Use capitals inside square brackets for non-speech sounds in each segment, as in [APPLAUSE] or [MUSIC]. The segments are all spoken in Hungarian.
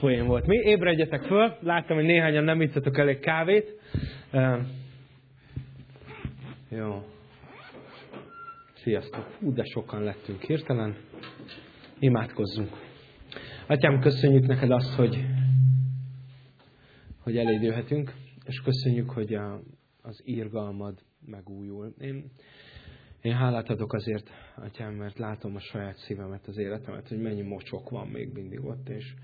poén volt. Mi? Ébredjetek föl. Láttam, hogy néhányan nem ittatok elég kávét. Uh, jó. Sziasztok. Hú, de sokan lettünk hirtelen. Imádkozzunk. Atyám, köszönjük neked azt, hogy, hogy eléd jöhetünk, és köszönjük, hogy a, az írgalmad megújul. Én, én hálát adok azért, atyám, mert látom a saját szívemet, az életemet, hogy mennyi mocsok van még mindig ott, és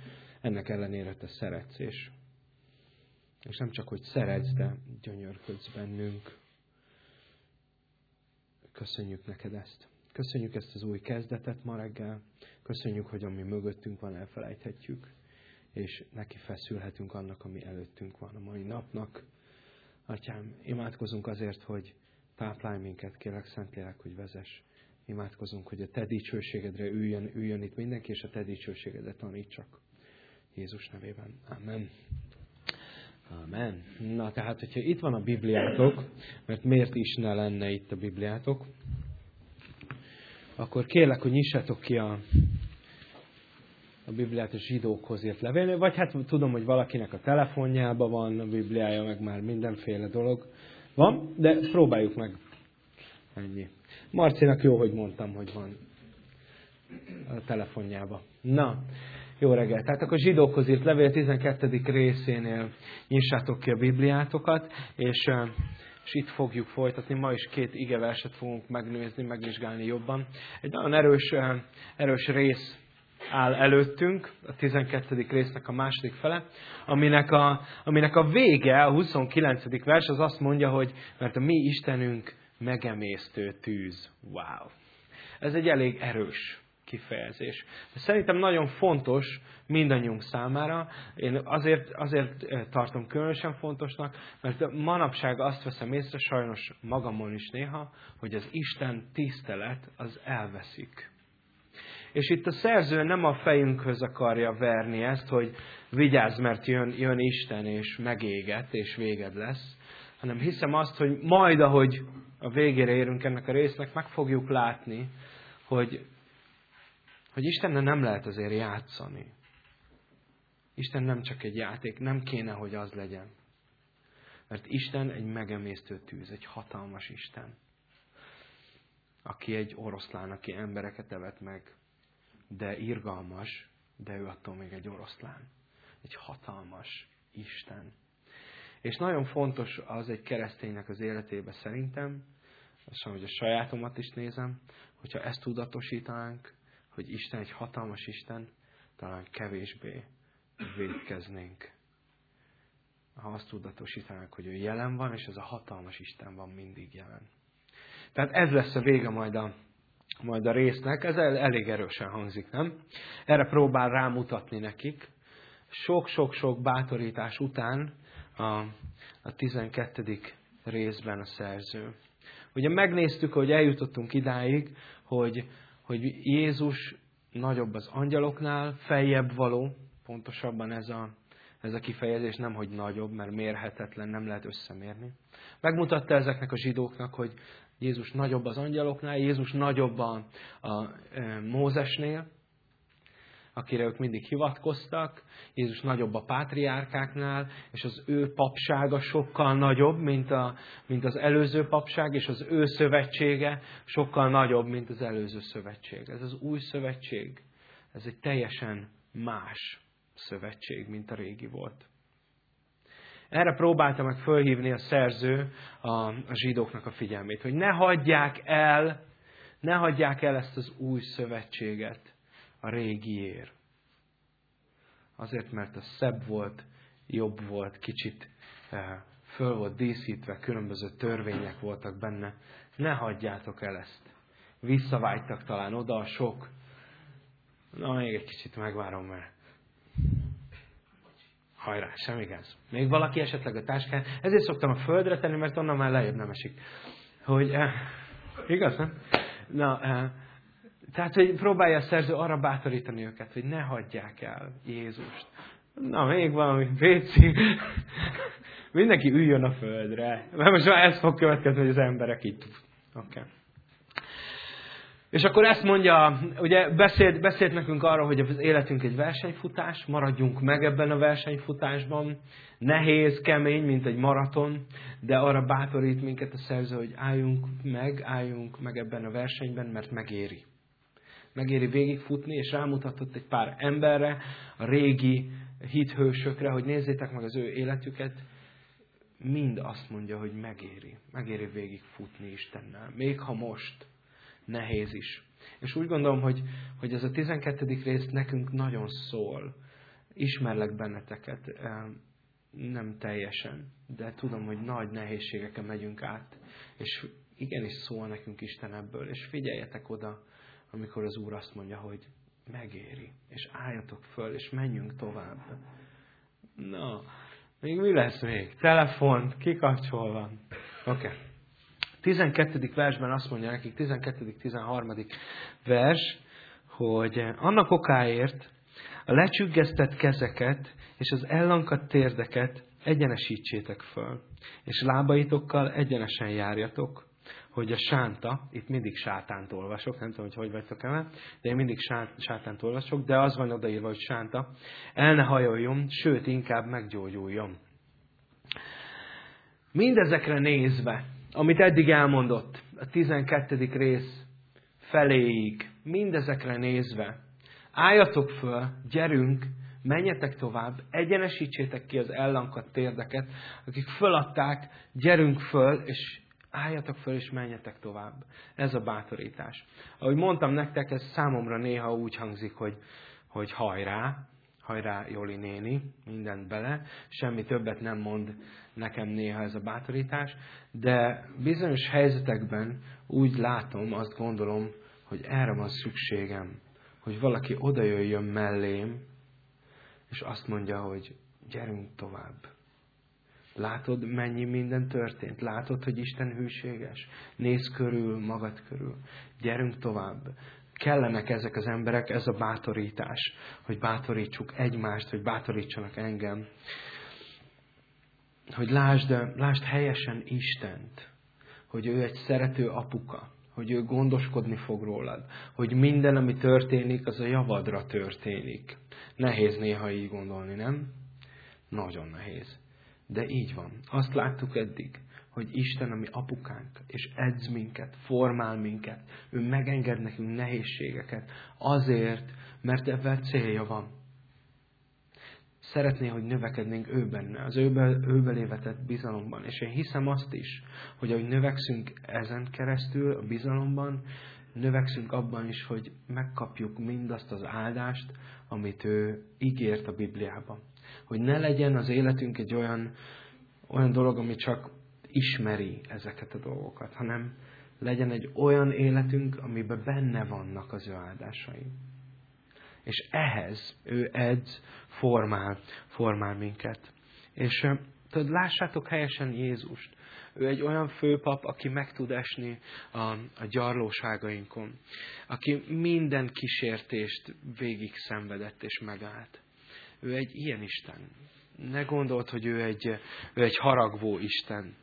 ennek ellenére te szeretsz, és, és nem csak, hogy szeretsz, de gyönyörködsz bennünk. Köszönjük neked ezt. Köszönjük ezt az új kezdetet ma reggel. Köszönjük, hogy ami mögöttünk van, elfelejthetjük, és neki feszülhetünk annak, ami előttünk van a mai napnak. Atyám, imádkozunk azért, hogy táplálj minket, kérlek Szentlélek, hogy vezess. Imádkozunk, hogy a Te dicsőségedre üljön, üljön itt mindenki, és a Te dicsőségedre tanítsak. Jézus nevében. Amen. Amen. Na, tehát, hogyha itt van a Bibliátok, mert miért is ne lenne itt a Bibliátok, akkor kérlek, hogy nyissátok ki a, a Bibliát a zsidókhoz írt levélnél, vagy hát tudom, hogy valakinek a telefonjában van a Bibliája, meg már mindenféle dolog van, de próbáljuk meg. Ennyi. Marcinak jó, hogy mondtam, hogy van a telefonjába. Na, jó reggelt! Tehát akkor zsidókhoz írt levél 12. részénél nyissátok ki a Bibliátokat, és, és itt fogjuk folytatni. Ma is két igeverset fogunk megnézni, megvizsgálni jobban. Egy nagyon erős, erős rész áll előttünk, a 12. résznek a második fele, aminek a, aminek a vége, a 29. vers, az azt mondja, hogy mert a mi Istenünk megemésztő tűz. Wow! Ez egy elég erős kifejezés. Szerintem nagyon fontos mindannyiunk számára. Én azért, azért eh, tartom különösen fontosnak, mert manapság azt veszem észre, sajnos magamon is néha, hogy az Isten tisztelet az elveszik. És itt a szerző nem a fejünkhöz akarja verni ezt, hogy vigyázz, mert jön, jön Isten, és megéget, és véged lesz, hanem hiszem azt, hogy majd, ahogy a végére érünk ennek a résznek, meg fogjuk látni, hogy hogy Istennel nem lehet azért játszani. Isten nem csak egy játék, nem kéne, hogy az legyen. Mert Isten egy megemésztő tűz, egy hatalmas Isten. Aki egy oroszlán, aki embereket evett meg, de irgalmas, de ő attól még egy oroszlán. Egy hatalmas Isten. És nagyon fontos az egy kereszténynek az életébe szerintem, azt hogy a sajátomat is nézem, hogyha ezt tudatosítanánk, hogy Isten egy hatalmas Isten, talán kevésbé védkeznénk. Ha azt tudatosítanánk, hogy ő jelen van, és ez a hatalmas Isten van mindig jelen. Tehát ez lesz a vége majd a, majd a résznek. Ez el, elég erősen hangzik, nem? Erre próbál rámutatni nekik. Sok-sok-sok bátorítás után a, a 12. részben a szerző. Ugye megnéztük, hogy eljutottunk idáig, hogy hogy Jézus nagyobb az angyaloknál, feljebb való, pontosabban ez a, ez a kifejezés nem, hogy nagyobb, mert mérhetetlen, nem lehet összemérni. Megmutatta ezeknek a zsidóknak, hogy Jézus nagyobb az angyaloknál, Jézus nagyobb a, a e, Mózesnél, akire ők mindig hivatkoztak. Jézus nagyobb a pátriárkáknál, és az ő papsága sokkal nagyobb, mint, a, mint az előző papság, és az ő szövetsége sokkal nagyobb, mint az előző szövetség. Ez az új szövetség, ez egy teljesen más szövetség, mint a régi volt. Erre próbálta meg fölhívni a szerző a, a zsidóknak a figyelmét, hogy ne hagyják el, ne hagyják el ezt az új szövetséget a régiér. Azért, mert a szebb volt, jobb volt, kicsit eh, föl volt díszítve, különböző törvények voltak benne. Ne hagyjátok el ezt. Visszavágytak talán oda a sok. Na, még egy kicsit megvárom, mert hajrá, semmi gáz. Még valaki esetleg a táskán. Ezért szoktam a földre tenni, mert onnan már lejjebb nem esik. Hogy, eh, igaz, nem? Na, eh, tehát, hogy próbálja a szerző arra bátorítani őket, hogy ne hagyják el Jézust. Na, még valami, Péci. Mindenki üljön a földre. Mert most már ez fog következni, hogy az emberek itt. Oké. Okay. És akkor ezt mondja, ugye beszélt, beszélt nekünk arról, hogy az életünk egy versenyfutás, maradjunk meg ebben a versenyfutásban. Nehéz, kemény, mint egy maraton, de arra bátorít minket a szerző, hogy álljunk meg, álljunk meg ebben a versenyben, mert megéri. Megéri végigfutni, és rámutatott egy pár emberre, a régi hithősökre, hogy nézzétek meg az ő életüket, mind azt mondja, hogy megéri. Megéri végigfutni Istennel. Még ha most nehéz is. És úgy gondolom, hogy, hogy ez a 12. rész nekünk nagyon szól. Ismerlek benneteket, nem teljesen, de tudom, hogy nagy nehézségeken megyünk át. És igenis szól nekünk Isten ebből. És figyeljetek oda, amikor az Úr azt mondja, hogy megéri, és álljatok föl, és menjünk tovább. Na, még mi lesz még? Telefon, kikapcsolva. Oké. Okay. 12. versben azt mondja nekik, 12.-13. vers, hogy annak okáért a lecsüggesztett kezeket és az ellankadt térdeket egyenesítsétek föl, és lábaitokkal egyenesen járjatok, hogy a sánta, itt mindig sátánt olvasok, nem tudom, hogy hogy vagytok el, de én mindig sátánt olvasok, de az van odaírva, hogy sánta, el ne hajoljon, sőt, inkább meggyógyuljon. Mindezekre nézve, amit eddig elmondott, a 12. rész feléig, mindezekre nézve, álljatok föl, gyerünk, menjetek tovább, egyenesítsétek ki az ellankadt térdeket, akik föladták, gyerünk föl, és álljatok föl és menjetek tovább. Ez a bátorítás. Ahogy mondtam nektek, ez számomra néha úgy hangzik, hogy, hogy hajrá, hajrá Joli néni, mindent bele, semmi többet nem mond nekem néha ez a bátorítás, de bizonyos helyzetekben úgy látom, azt gondolom, hogy erre van szükségem, hogy valaki odajöjjön mellém, és azt mondja, hogy gyerünk tovább. Látod, mennyi minden történt? Látod, hogy Isten hűséges? Nézz körül, magad körül. Gyerünk tovább. Kellenek ezek az emberek, ez a bátorítás, hogy bátorítsuk egymást, hogy bátorítsanak engem. Hogy lásd, lásd helyesen Istent, hogy ő egy szerető apuka, hogy ő gondoskodni fog rólad, hogy minden, ami történik, az a javadra történik. Nehéz néha így gondolni, nem? Nagyon nehéz. De így van. Azt láttuk eddig, hogy Isten, ami apukánk, és edz minket, formál minket, ő megenged nekünk nehézségeket, azért, mert ebben célja van. Szeretné, hogy növekednénk ő benne, az őbe, vetett bizalomban. És én hiszem azt is, hogy ahogy növekszünk ezen keresztül, a bizalomban, növekszünk abban is, hogy megkapjuk mindazt az áldást, amit ő ígért a Bibliában hogy ne legyen az életünk egy olyan, olyan dolog, ami csak ismeri ezeket a dolgokat, hanem legyen egy olyan életünk, amiben benne vannak az ő áldásai. És ehhez ő edz, formál, formál minket. És tudod, lássátok helyesen Jézust. Ő egy olyan főpap, aki meg tud esni a, a gyarlóságainkon, aki minden kísértést végig szenvedett és megállt. Ő egy ilyen Isten. Ne gondold, hogy ő egy, ő egy haragvó Isten.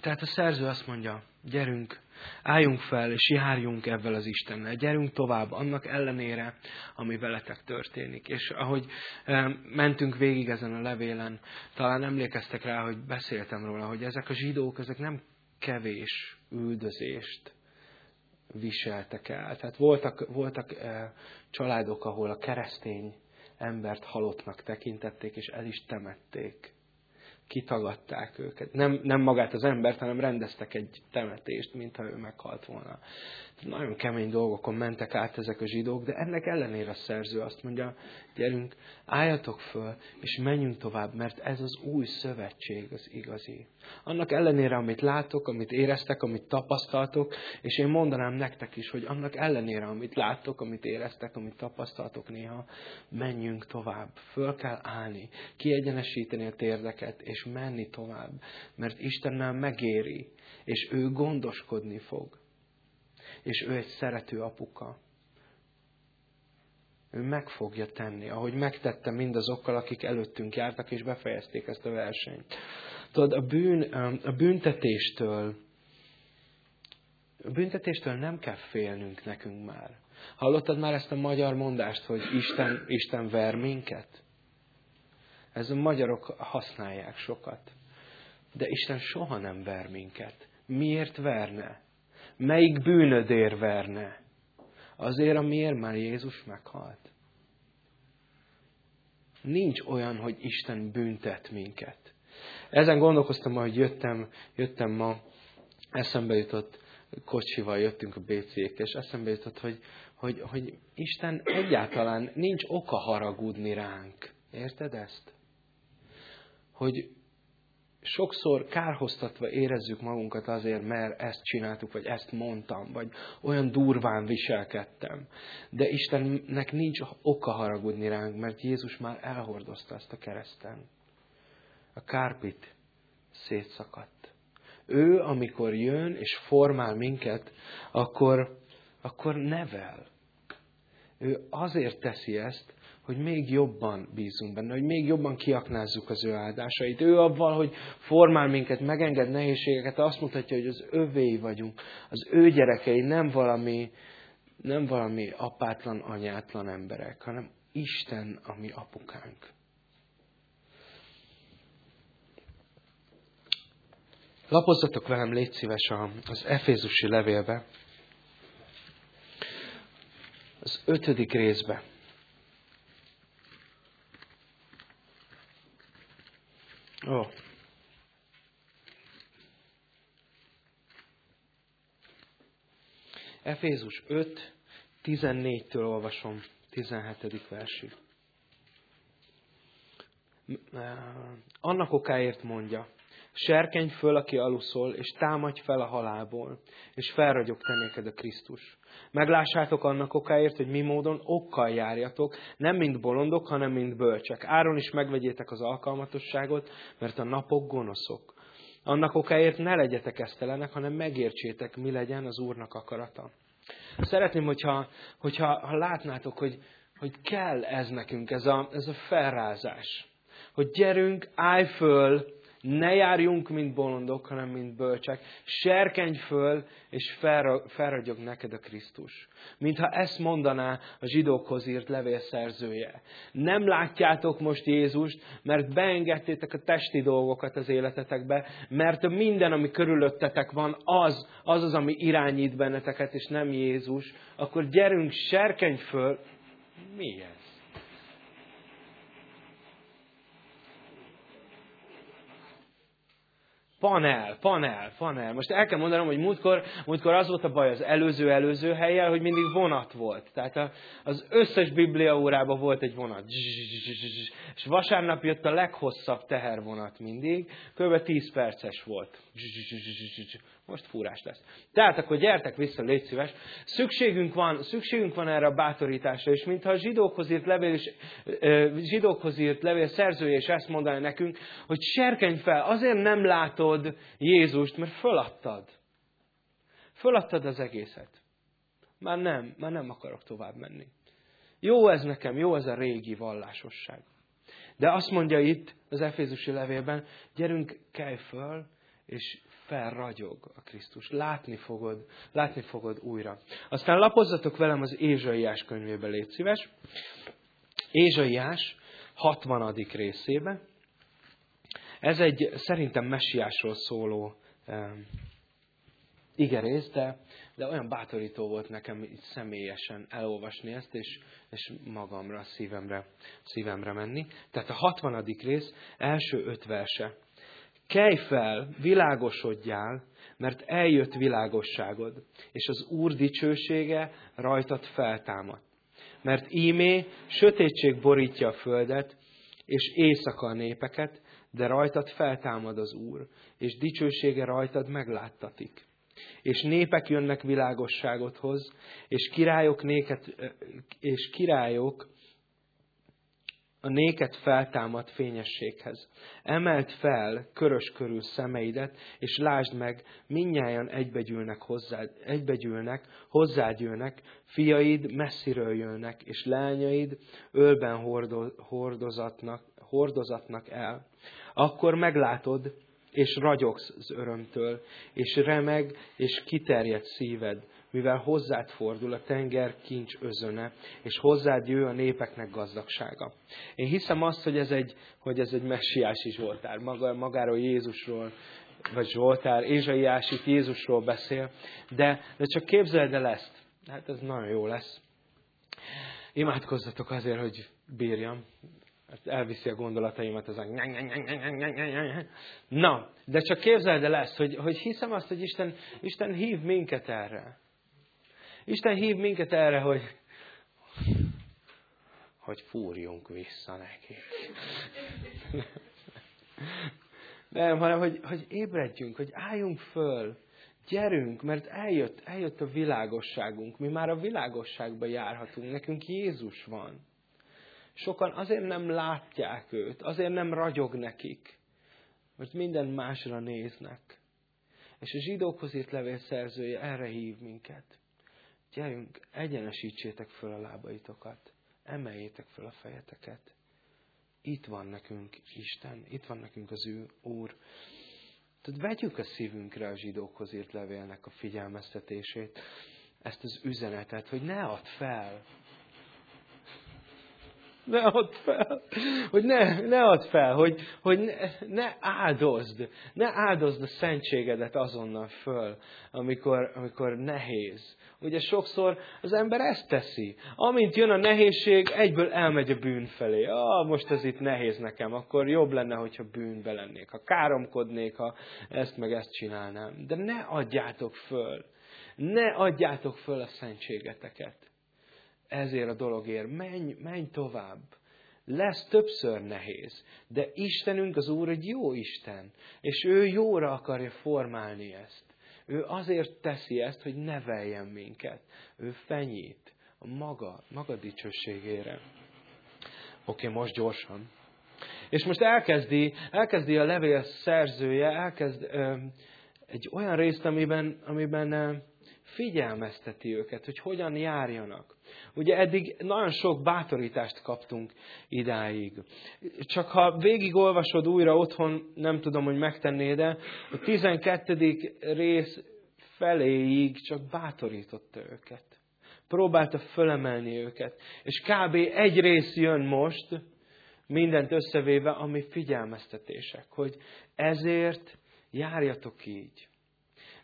Tehát a szerző azt mondja, gyerünk, álljunk fel, és járjunk ebben az Istennel. Gyerünk tovább, annak ellenére, ami veletek történik. És ahogy eh, mentünk végig ezen a levélen, talán emlékeztek rá, hogy beszéltem róla, hogy ezek a zsidók, ezek nem kevés üldözést viseltek el. Tehát voltak, voltak e, családok, ahol a keresztény embert halottnak tekintették, és el is temették. Kitagadták őket. Nem, nem magát az embert, hanem rendeztek egy temetést, mintha ő meghalt volna. Nagyon kemény dolgokon mentek át ezek a zsidók, de ennek ellenére a szerző azt mondja, gyerünk, álljatok föl, és menjünk tovább, mert ez az új szövetség az igazi. Annak ellenére, amit látok, amit éreztek, amit tapasztaltok, és én mondanám nektek is, hogy annak ellenére, amit láttok, amit éreztek, amit tapasztaltok néha, menjünk tovább. Föl kell állni, kiegyenesíteni a térdeket, és menni tovább, mert Istennel megéri, és ő gondoskodni fog és ő egy szerető apuka. ő meg fogja tenni, ahogy megtette mindazokkal, akik előttünk jártak, és befejezték ezt a versenyt. Tudod, a, bűn, a büntetéstől, a büntetéstől nem kell félnünk nekünk már. Hallottad már ezt a magyar mondást, hogy Isten, Isten ver minket? Ez a magyarok használják sokat. De Isten soha nem ver minket. Miért verne? Melyik bűnödér verne? Azért, amiért már Jézus meghalt. Nincs olyan, hogy Isten büntet minket. Ezen gondolkoztam, hogy jöttem, jöttem ma, eszembe jutott, kocsival jöttünk a bc és eszembe jutott, hogy, hogy, hogy Isten egyáltalán nincs oka haragudni ránk. Érted ezt? Hogy sokszor kárhoztatva érezzük magunkat azért, mert ezt csináltuk, vagy ezt mondtam, vagy olyan durván viselkedtem. De Istennek nincs oka haragudni ránk, mert Jézus már elhordozta ezt a kereszten. A kárpit szétszakadt. Ő, amikor jön és formál minket, akkor, akkor nevel. Ő azért teszi ezt, hogy még jobban bízunk benne, hogy még jobban kiaknázzuk az ő áldásait. Ő abban, hogy formál minket, megenged nehézségeket, azt mutatja, hogy az övéi vagyunk, az ő gyerekei, nem valami, nem valami apátlan, anyátlan emberek, hanem Isten a mi apukánk. Lapozzatok velem, légy szíves az Efézusi levélbe, az ötödik részbe. Ó. Efézus 5, 14-től olvasom, 17. versig. Annak okáért mondja, serkenj föl, aki aluszol, és támadj fel a halálból, és felragyog te néked a Krisztus. Meglássátok annak okáért, hogy mi módon okkal járjatok, nem mint bolondok, hanem mint bölcsek. Áron is megvegyétek az alkalmatosságot, mert a napok gonoszok. Annak okáért ne legyetek esztelenek, hanem megértsétek, mi legyen az Úrnak akarata. Szeretném, hogyha, hogyha ha látnátok, hogy, hogy kell ez nekünk, ez a, ez a felrázás. Hogy gyerünk, állj föl, ne járjunk, mint bolondok, hanem mint bölcsek. Serkenj föl, és felragyog neked a Krisztus. Mintha ezt mondaná a zsidókhoz írt levél szerzője. Nem látjátok most Jézust, mert beengedtétek a testi dolgokat az életetekbe, mert minden, ami körülöttetek van, az, az az, ami irányít benneteket, és nem Jézus. Akkor gyerünk, serkenj föl. Mi Panel, panel, panel. Most el kell mondanom, hogy múltkor, múltkor az volt a baj az előző-előző helyel, hogy mindig vonat volt. Tehát az összes biblia órában volt egy vonat. És vasárnap jött a leghosszabb tehervonat mindig, kb. 10 perces volt. Most fúrás lesz. Tehát akkor gyertek vissza, légy szíves. Szükségünk van, szükségünk van erre a bátorításra, és mintha a zsidókhoz írt levél, és, zsidókhoz írt levél szerzője is ezt mondaná nekünk, hogy serkenj fel, azért nem látod Jézust, mert föladtad. Föladtad az egészet. Már nem, már nem akarok tovább menni. Jó ez nekem, jó ez a régi vallásosság. De azt mondja itt az Efézusi levélben, gyerünk, kelj föl, és felragyog a Krisztus. Látni fogod, látni fogod újra. Aztán lapozzatok velem az Ézsaiás könyvébe, légy szíves. Ézsaiás 60. részébe. Ez egy szerintem messiásról szóló um, igerész, de, de olyan bátorító volt nekem így személyesen elolvasni ezt, és, és magamra, szívemre, szívemre menni. Tehát a 60. rész első öt verse. Kelj fel, világosodjál, mert eljött világosságod, és az Úr dicsősége rajtad feltámad. Mert ímé sötétség borítja a földet, és éjszaka a népeket, de rajtad feltámad az Úr, és dicsősége rajtad megláttatik. És népek jönnek világosságodhoz, és királyok néket, és királyok a néket feltámadt fényességhez. Emelt fel körös körül szemeidet, és lásd meg, minnyáján egybegyűlnek hozzád, egybegyűlnek, hozzád jönnek, fiaid messziről jönnek, és lányaid ölben hordozatnak, hordozatnak el. Akkor meglátod, és ragyogsz az örömtől, és remeg, és kiterjed szíved, mivel hozzád fordul a tenger kincs özöne, és hozzád jő a népeknek gazdagsága. Én hiszem azt, hogy ez egy, hogy ez egy messiási Zsoltár, maga, magáról Jézusról, vagy Zsoltár, Ézsaiás itt Jézusról beszél, de, de csak képzeld el ezt. Hát ez nagyon jó lesz. Imádkozzatok azért, hogy bírjam. Elviszi a gondolataimat az Na, de csak képzeld el ezt, hogy, hogy hiszem azt, hogy Isten, Isten hív minket erre. Isten hív minket erre, hogy, hogy fúrjunk vissza neki. Nem, hanem hogy, hogy ébredjünk, hogy álljunk föl, gyerünk, mert eljött, eljött a világosságunk. Mi már a világosságba járhatunk, nekünk Jézus van. Sokan azért nem látják őt, azért nem ragyog nekik, mert minden másra néznek. És a zsidókhoz írt levél szerzője erre hív minket. Gyerünk, egyenesítsétek föl a lábaitokat, emeljétek föl a fejeteket. Itt van nekünk Isten, itt van nekünk az ő Úr. Tehát vegyük a szívünkre a zsidókhoz írt levélnek a figyelmeztetését, ezt az üzenetet, hogy ne add fel, ne add fel, hogy ne, ne add fel, hogy, hogy ne, ne áldozd, ne áldozd a szentségedet azonnal föl, amikor, amikor nehéz. Ugye sokszor az ember ezt teszi. Amint jön a nehézség, egyből elmegy a bűn felé. Ah, most ez itt nehéz nekem, akkor jobb lenne, hogyha bűnbe lennék, ha káromkodnék, ha ezt meg ezt csinálnám. De ne adjátok föl. Ne adjátok föl a szentségeteket ezért a dologért. Menj, menj tovább. Lesz többször nehéz, de Istenünk az Úr egy jó Isten, és ő jóra akarja formálni ezt. Ő azért teszi ezt, hogy neveljen minket. Ő fenyít a maga, maga dicsőségére. Oké, okay, most gyorsan. És most elkezdi, elkezdi a levél szerzője, elkezd ö, egy olyan részt, amiben, amiben ö, figyelmezteti őket, hogy hogyan járjanak. Ugye eddig nagyon sok bátorítást kaptunk idáig. Csak ha végigolvasod újra otthon, nem tudom, hogy megtennéd de a 12. rész feléig csak bátorította őket. Próbálta fölemelni őket. És kb. egy rész jön most, mindent összevéve, ami figyelmeztetések, hogy ezért járjatok így.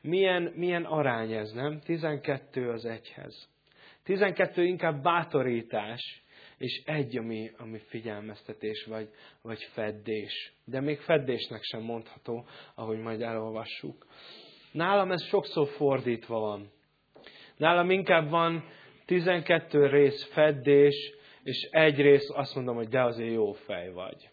Milyen, milyen arány ez, nem? 12 az egyhez. 12 inkább bátorítás, és egy, ami, ami figyelmeztetés vagy, vagy feddés. De még feddésnek sem mondható, ahogy majd elolvassuk. Nálam ez sokszor fordítva van. Nálam inkább van 12 rész feddés, és egy rész azt mondom, hogy de azért jó fej vagy.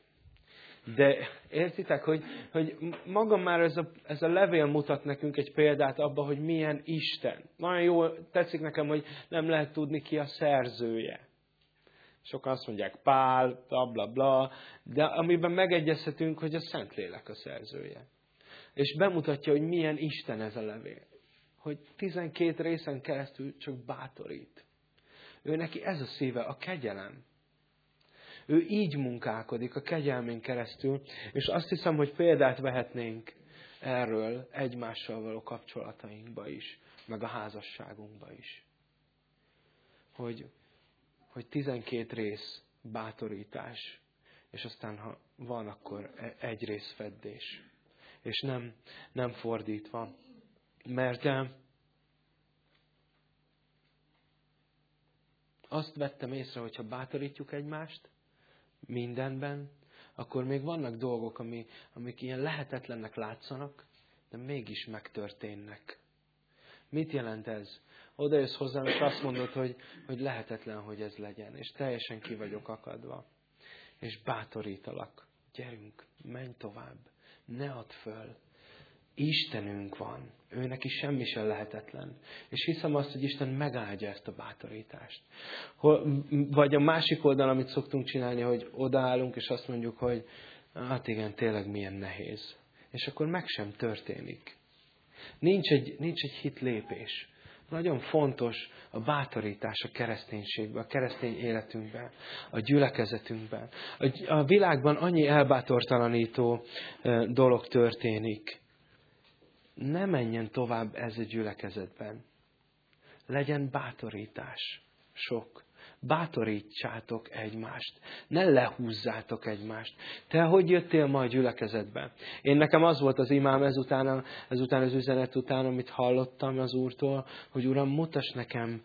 De értitek, hogy, hogy maga már ez a, ez a levél mutat nekünk egy példát abba, hogy milyen Isten. Nagyon jó tetszik nekem, hogy nem lehet tudni ki a szerzője. Sokan azt mondják Pál, bla bla bla, de amiben megegyezhetünk, hogy a Szentlélek a szerzője. És bemutatja, hogy milyen Isten ez a levél. Hogy 12 részen keresztül csak bátorít. Ő neki ez a szíve, a kegyelem. Ő így munkálkodik a kegyelmén keresztül, és azt hiszem, hogy példát vehetnénk erről egymással való kapcsolatainkba is, meg a házasságunkba is. Hogy, hogy 12 rész bátorítás, és aztán ha van, akkor e- egy rész feddés. És nem, nem fordítva. Mert eh, azt vettem észre, hogyha bátorítjuk egymást, mindenben, akkor még vannak dolgok, ami, amik ilyen lehetetlennek látszanak, de mégis megtörténnek. Mit jelent ez? Oda jössz hozzám, és azt mondod, hogy, hogy lehetetlen, hogy ez legyen, és teljesen ki vagyok akadva. És bátorítalak. Gyerünk, menj tovább. Ne add föl. Istenünk van. Ő neki semmi sem lehetetlen. És hiszem azt, hogy Isten megáldja ezt a bátorítást. Vagy a másik oldal, amit szoktunk csinálni, hogy odaállunk, és azt mondjuk, hogy hát igen, tényleg milyen nehéz. És akkor meg sem történik. Nincs egy, nincs egy hit lépés. Nagyon fontos a bátorítás a kereszténységben, a keresztény életünkben, a gyülekezetünkben. A világban annyi elbátortalanító dolog történik. Ne menjen tovább ez a gyülekezetben. Legyen bátorítás. Sok bátorítsátok egymást. Ne lehúzzátok egymást. Te hogy jöttél ma a gyülekezetbe? Én nekem az volt az imám ezután, ezután az üzenet után, amit hallottam az Úrtól, hogy Uram, mutass nekem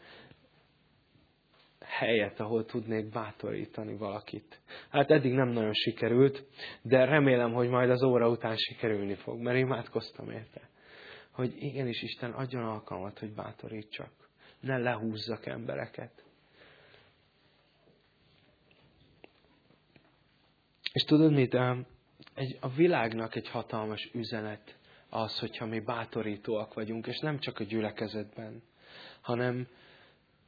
helyet, ahol tudnék bátorítani valakit. Hát eddig nem nagyon sikerült, de remélem, hogy majd az óra után sikerülni fog, mert imádkoztam érte. Hogy igenis Isten adjon alkalmat, hogy bátorítsak. Ne lehúzzak embereket. És tudod mit? Egy, a világnak egy hatalmas üzenet az, hogyha mi bátorítóak vagyunk, és nem csak a gyülekezetben, hanem,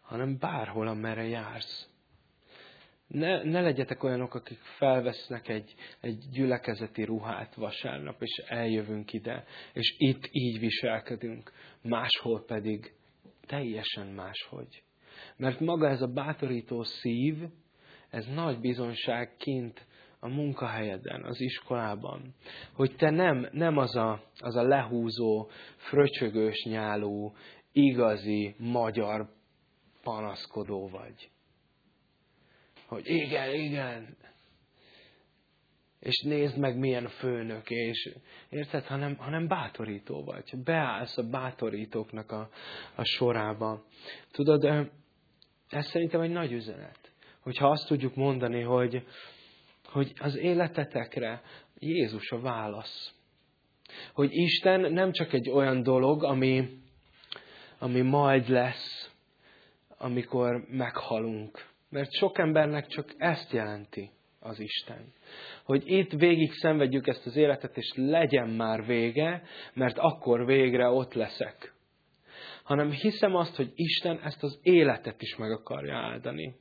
hanem bárhol, amerre jársz. Ne, ne legyetek olyanok, akik felvesznek egy, egy gyülekezeti ruhát vasárnap, és eljövünk ide, és itt így viselkedünk, máshol pedig teljesen máshogy. Mert maga ez a bátorító szív, ez nagy bizonság kint a munkahelyeden, az iskolában. Hogy te nem, nem az, a, az a lehúzó, fröcsögős nyálú, igazi magyar panaszkodó vagy. Hogy igen, igen, és nézd meg, milyen főnök, és érted, hanem, hanem bátorító vagy. Beállsz a bátorítóknak a, a sorába. Tudod, ez szerintem egy nagy üzenet. Hogyha azt tudjuk mondani, hogy, hogy az életetekre Jézus a válasz. Hogy Isten nem csak egy olyan dolog, ami, ami majd lesz, amikor meghalunk. Mert sok embernek csak ezt jelenti az Isten. Hogy itt végig szenvedjük ezt az életet, és legyen már vége, mert akkor végre ott leszek. Hanem hiszem azt, hogy Isten ezt az életet is meg akarja áldani.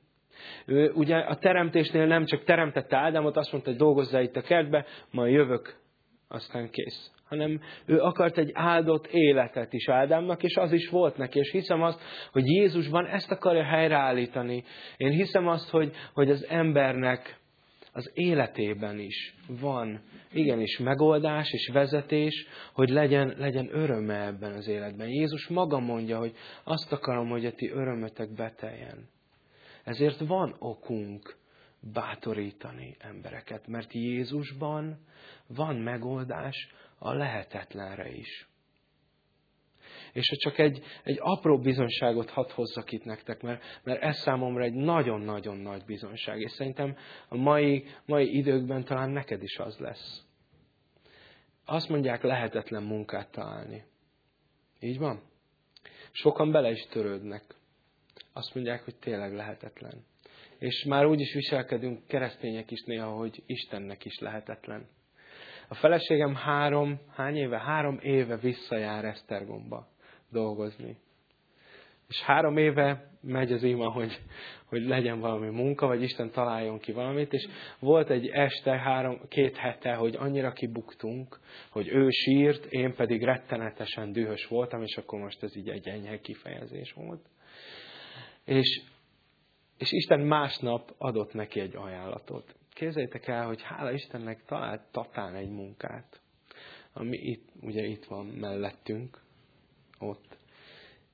Ő ugye a teremtésnél nem csak teremtette Ádámot, azt mondta, hogy dolgozzál itt a kertbe, majd jövök, aztán kész. Hanem ő akart egy áldott életet is Ádámnak, és az is volt neki. És hiszem azt, hogy Jézusban ezt akarja helyreállítani. Én hiszem azt, hogy, hogy az embernek az életében is van igenis megoldás és vezetés, hogy legyen, legyen öröme ebben az életben. Jézus maga mondja, hogy azt akarom, hogy a ti örömötek beteljen. Ezért van okunk bátorítani embereket, mert Jézusban van megoldás a lehetetlenre is. És ha csak egy, egy apró bizonságot hadd hozzak itt nektek, mert, mert ez számomra egy nagyon-nagyon nagy bizonság, és szerintem a mai, mai időkben talán neked is az lesz. Azt mondják, lehetetlen munkát találni. Így van? Sokan bele is törődnek azt mondják, hogy tényleg lehetetlen. És már úgy is viselkedünk keresztények is néha, hogy Istennek is lehetetlen. A feleségem három, hány éve? Három éve visszajár Esztergomba dolgozni. És három éve megy az ima, hogy, hogy legyen valami munka, vagy Isten találjon ki valamit, és volt egy este, három, két hete, hogy annyira kibuktunk, hogy ő sírt, én pedig rettenetesen dühös voltam, és akkor most ez így egy enyhe kifejezés volt. És, és Isten másnap adott neki egy ajánlatot. Képzeljétek el, hogy hála Istennek talált Tatán egy munkát, ami itt, ugye itt van mellettünk, ott.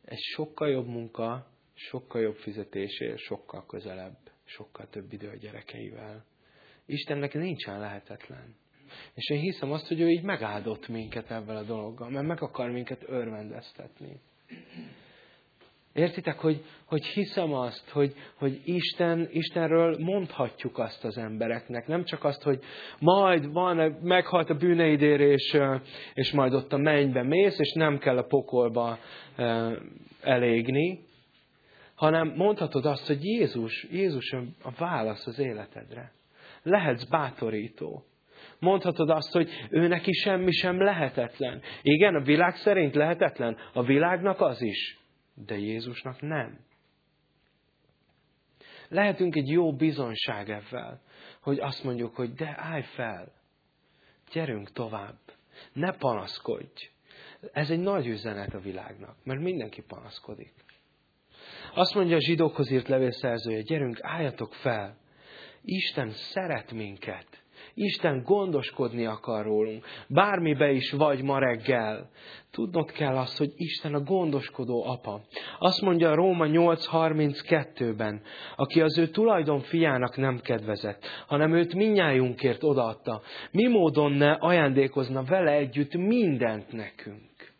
Egy sokkal jobb munka, sokkal jobb fizetésért, sokkal közelebb, sokkal több idő a gyerekeivel. Istennek nincsen lehetetlen. És én hiszem azt, hogy ő így megáldott minket ebben a dologgal, mert meg akar minket örvendeztetni. Értitek, hogy, hogy hiszem azt, hogy, hogy Isten, Istenről mondhatjuk azt az embereknek. Nem csak azt, hogy majd van, meghalt a bűneidér, és, és majd ott a mennybe mész, és nem kell a pokolba elégni, hanem mondhatod azt, hogy Jézus, Jézus a válasz az életedre. Lehetsz bátorító. Mondhatod azt, hogy ő neki semmi sem lehetetlen. Igen, a világ szerint lehetetlen. A világnak az is. De Jézusnak nem. Lehetünk egy jó bizonság ebben, hogy azt mondjuk, hogy de állj fel, gyerünk tovább, ne panaszkodj. Ez egy nagy üzenet a világnak, mert mindenki panaszkodik. Azt mondja a zsidókhoz írt levélszerzője, gyerünk, álljatok fel. Isten szeret minket. Isten gondoskodni akar rólunk. Bármibe is vagy ma reggel. Tudnod kell azt, hogy Isten a gondoskodó apa. Azt mondja a Róma 8.32-ben, aki az ő tulajdon fiának nem kedvezett, hanem őt minnyájunkért odaadta. Mi módon ne ajándékozna vele együtt mindent nekünk?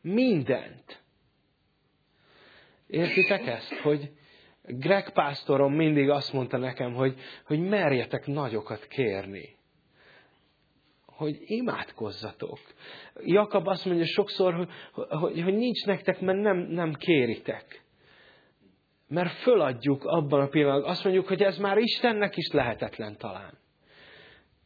Mindent. Értitek ezt? Hogy Greg pásztorom mindig azt mondta nekem, hogy, hogy merjetek nagyokat kérni. Hogy imádkozzatok. Jakab azt mondja sokszor, hogy, hogy, hogy nincs nektek, mert nem, nem kéritek. Mert föladjuk abban a pillanatban. Azt mondjuk, hogy ez már Istennek is lehetetlen talán.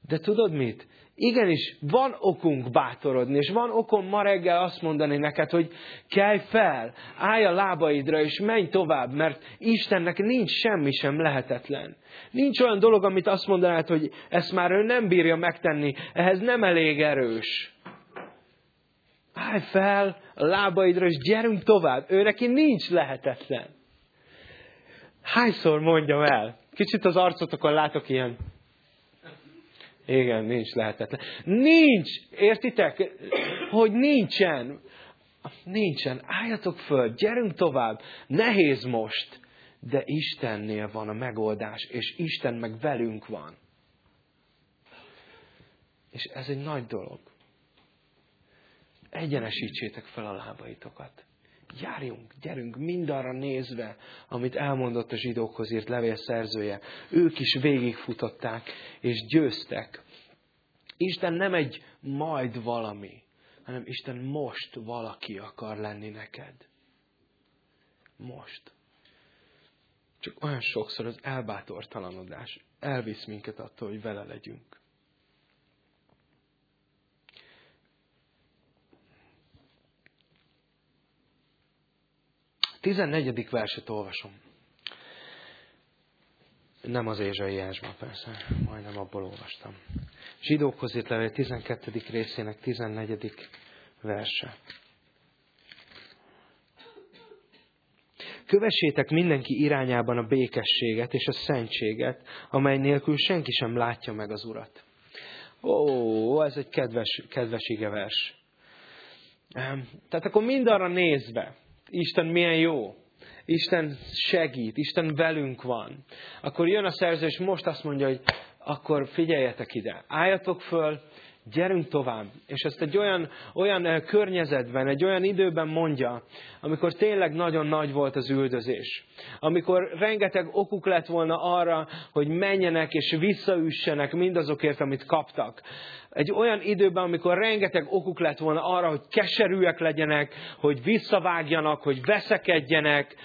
De tudod mit? Igenis, van okunk bátorodni, és van okom ma reggel azt mondani neked, hogy kelj fel, állj a lábaidra, és menj tovább, mert Istennek nincs semmi sem lehetetlen. Nincs olyan dolog, amit azt mondanád, hogy ezt már ő nem bírja megtenni, ehhez nem elég erős. Állj fel a lábaidra, és gyerünk tovább. Ő neki nincs lehetetlen. Hányszor mondjam el? Kicsit az arcotokon látok ilyen igen, nincs lehetetlen. Nincs! Értitek? Hogy nincsen. Nincsen. Álljatok föl, gyerünk tovább. Nehéz most. De Istennél van a megoldás, és Isten meg velünk van. És ez egy nagy dolog. Egyenesítsétek fel a lábaitokat. Járjunk, gyerünk mindarra nézve, amit elmondott a zsidókhoz írt levél szerzője. Ők is végigfutották, és győztek. Isten nem egy majd valami, hanem Isten most valaki akar lenni neked. Most. Csak olyan sokszor az elbátortalanodás elvisz minket attól, hogy vele legyünk. 14. verset olvasom. Nem az Ézsaiásban persze, majdnem abból olvastam. Zsidókhoz írt levél 12. részének 14. verse. Kövessétek mindenki irányában a békességet és a szentséget, amely nélkül senki sem látja meg az Urat. Ó, ez egy kedves, kedves igevers. Tehát akkor mindarra nézve, Isten milyen jó, Isten segít, Isten velünk van, akkor jön a szerző, és most azt mondja, hogy akkor figyeljetek ide, álljatok föl, gyerünk tovább. És ezt egy olyan, olyan környezetben, egy olyan időben mondja, amikor tényleg nagyon nagy volt az üldözés. Amikor rengeteg okuk lett volna arra, hogy menjenek és visszaüssenek mindazokért, amit kaptak. Egy olyan időben, amikor rengeteg okuk lett volna arra, hogy keserűek legyenek, hogy visszavágjanak, hogy veszekedjenek,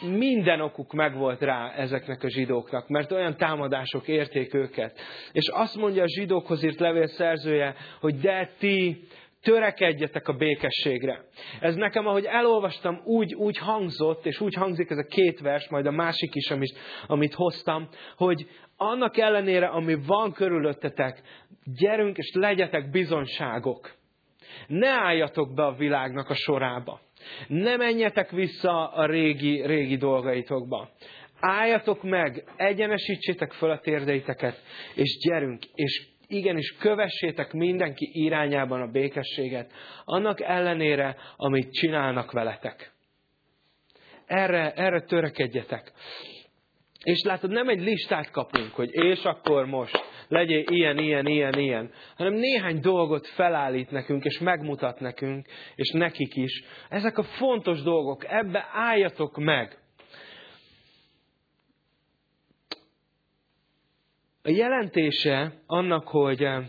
minden okuk megvolt rá ezeknek a zsidóknak, mert olyan támadások érték őket. És azt mondja a zsidókhoz írt levél szerzője, hogy de ti törekedjetek a békességre. Ez nekem, ahogy elolvastam, úgy, úgy hangzott, és úgy hangzik ez a két vers, majd a másik is, amit, amit hoztam, hogy annak ellenére, ami van körülöttetek, gyerünk és legyetek bizonságok. Ne álljatok be a világnak a sorába. Ne menjetek vissza a régi, régi dolgaitokba. Álljatok meg, egyenesítsétek föl a térdeiteket, és gyerünk, és igenis kövessétek mindenki irányában a békességet, annak ellenére, amit csinálnak veletek. Erre, erre törekedjetek. És látod, nem egy listát kapunk, hogy és akkor most legyél ilyen, ilyen, ilyen, ilyen, hanem néhány dolgot felállít nekünk, és megmutat nekünk, és nekik is. Ezek a fontos dolgok, ebbe álljatok meg. A jelentése annak, hogy eh,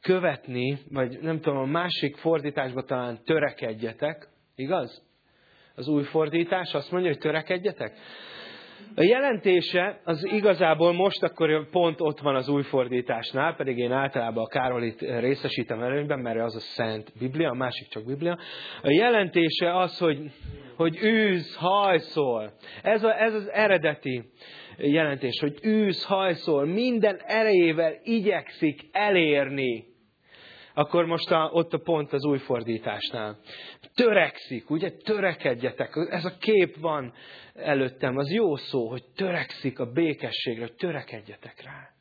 követni, vagy nem tudom, a másik fordításban talán törekedjetek, igaz? Az új fordítás azt mondja, hogy törekedjetek. A jelentése az igazából most akkor pont ott van az új fordításnál, pedig én általában a Károlit részesítem előnyben, mert az a szent Biblia, a másik csak Biblia. A jelentése az, hogy, hogy űz, hajszol. Ez, a, ez az eredeti jelentés, hogy űz, hajszol, minden erejével igyekszik elérni akkor most a, ott a pont az új fordításnál. Törekszik, ugye? Törekedjetek. Ez a kép van előttem. Az jó szó, hogy törekszik a békességre, hogy törekedjetek rá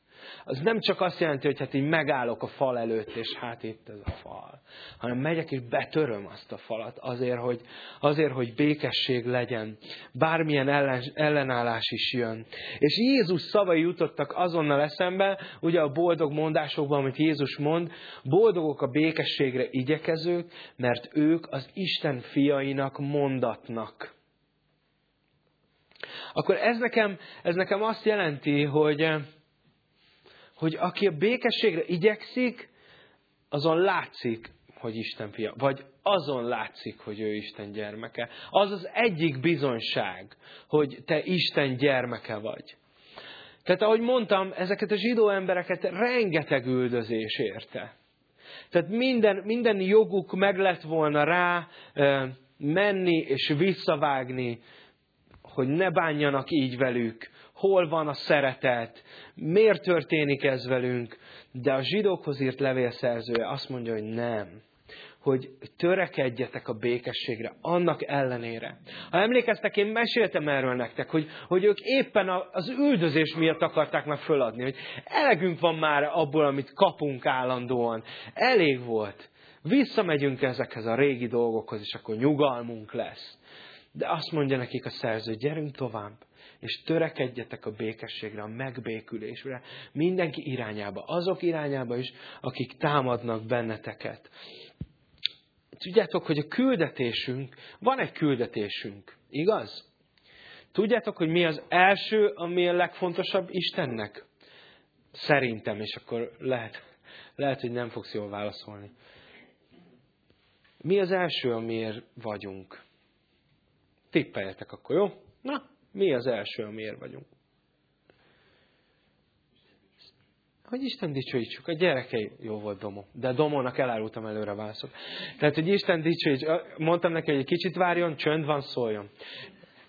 az nem csak azt jelenti, hogy hát így megállok a fal előtt, és hát itt ez a fal, hanem megyek és betöröm azt a falat azért, hogy, azért, hogy békesség legyen. Bármilyen ellen, ellenállás is jön. És Jézus szavai jutottak azonnal eszembe, ugye a boldog mondásokban, amit Jézus mond, boldogok a békességre igyekezők, mert ők az Isten fiainak mondatnak. Akkor ez nekem, ez nekem azt jelenti, hogy, hogy aki a békességre igyekszik, azon látszik, hogy Isten fia, vagy azon látszik, hogy ő Isten gyermeke. Az az egyik bizonyság, hogy te Isten gyermeke vagy. Tehát ahogy mondtam, ezeket a zsidó embereket rengeteg üldözés érte. Tehát minden, minden joguk meg lett volna rá menni és visszavágni, hogy ne bánjanak így velük, hol van a szeretet, miért történik ez velünk, de a zsidókhoz írt levélszerzője azt mondja, hogy nem hogy törekedjetek a békességre, annak ellenére. Ha emlékeztek, én meséltem erről nektek, hogy, hogy ők éppen az üldözés miatt akarták meg föladni, hogy elegünk van már abból, amit kapunk állandóan. Elég volt. Visszamegyünk ezekhez a régi dolgokhoz, és akkor nyugalmunk lesz. De azt mondja nekik a szerző, gyerünk tovább és törekedjetek a békességre, a megbékülésre, mindenki irányába, azok irányába is, akik támadnak benneteket. Tudjátok, hogy a küldetésünk, van egy küldetésünk, igaz? Tudjátok, hogy mi az első, ami a legfontosabb Istennek? Szerintem, és akkor lehet, lehet, hogy nem fogsz jól válaszolni. Mi az első, amiért vagyunk? Tippeljetek akkor, jó? Na, mi az első, amiért vagyunk? Hogy Isten dicsőítsük. A gyerekei, jó volt Domo, de Domónak elárultam előre válaszok. Tehát, hogy Isten dicsőítsük. Mondtam neki, hogy egy kicsit várjon, csönd van, szóljon.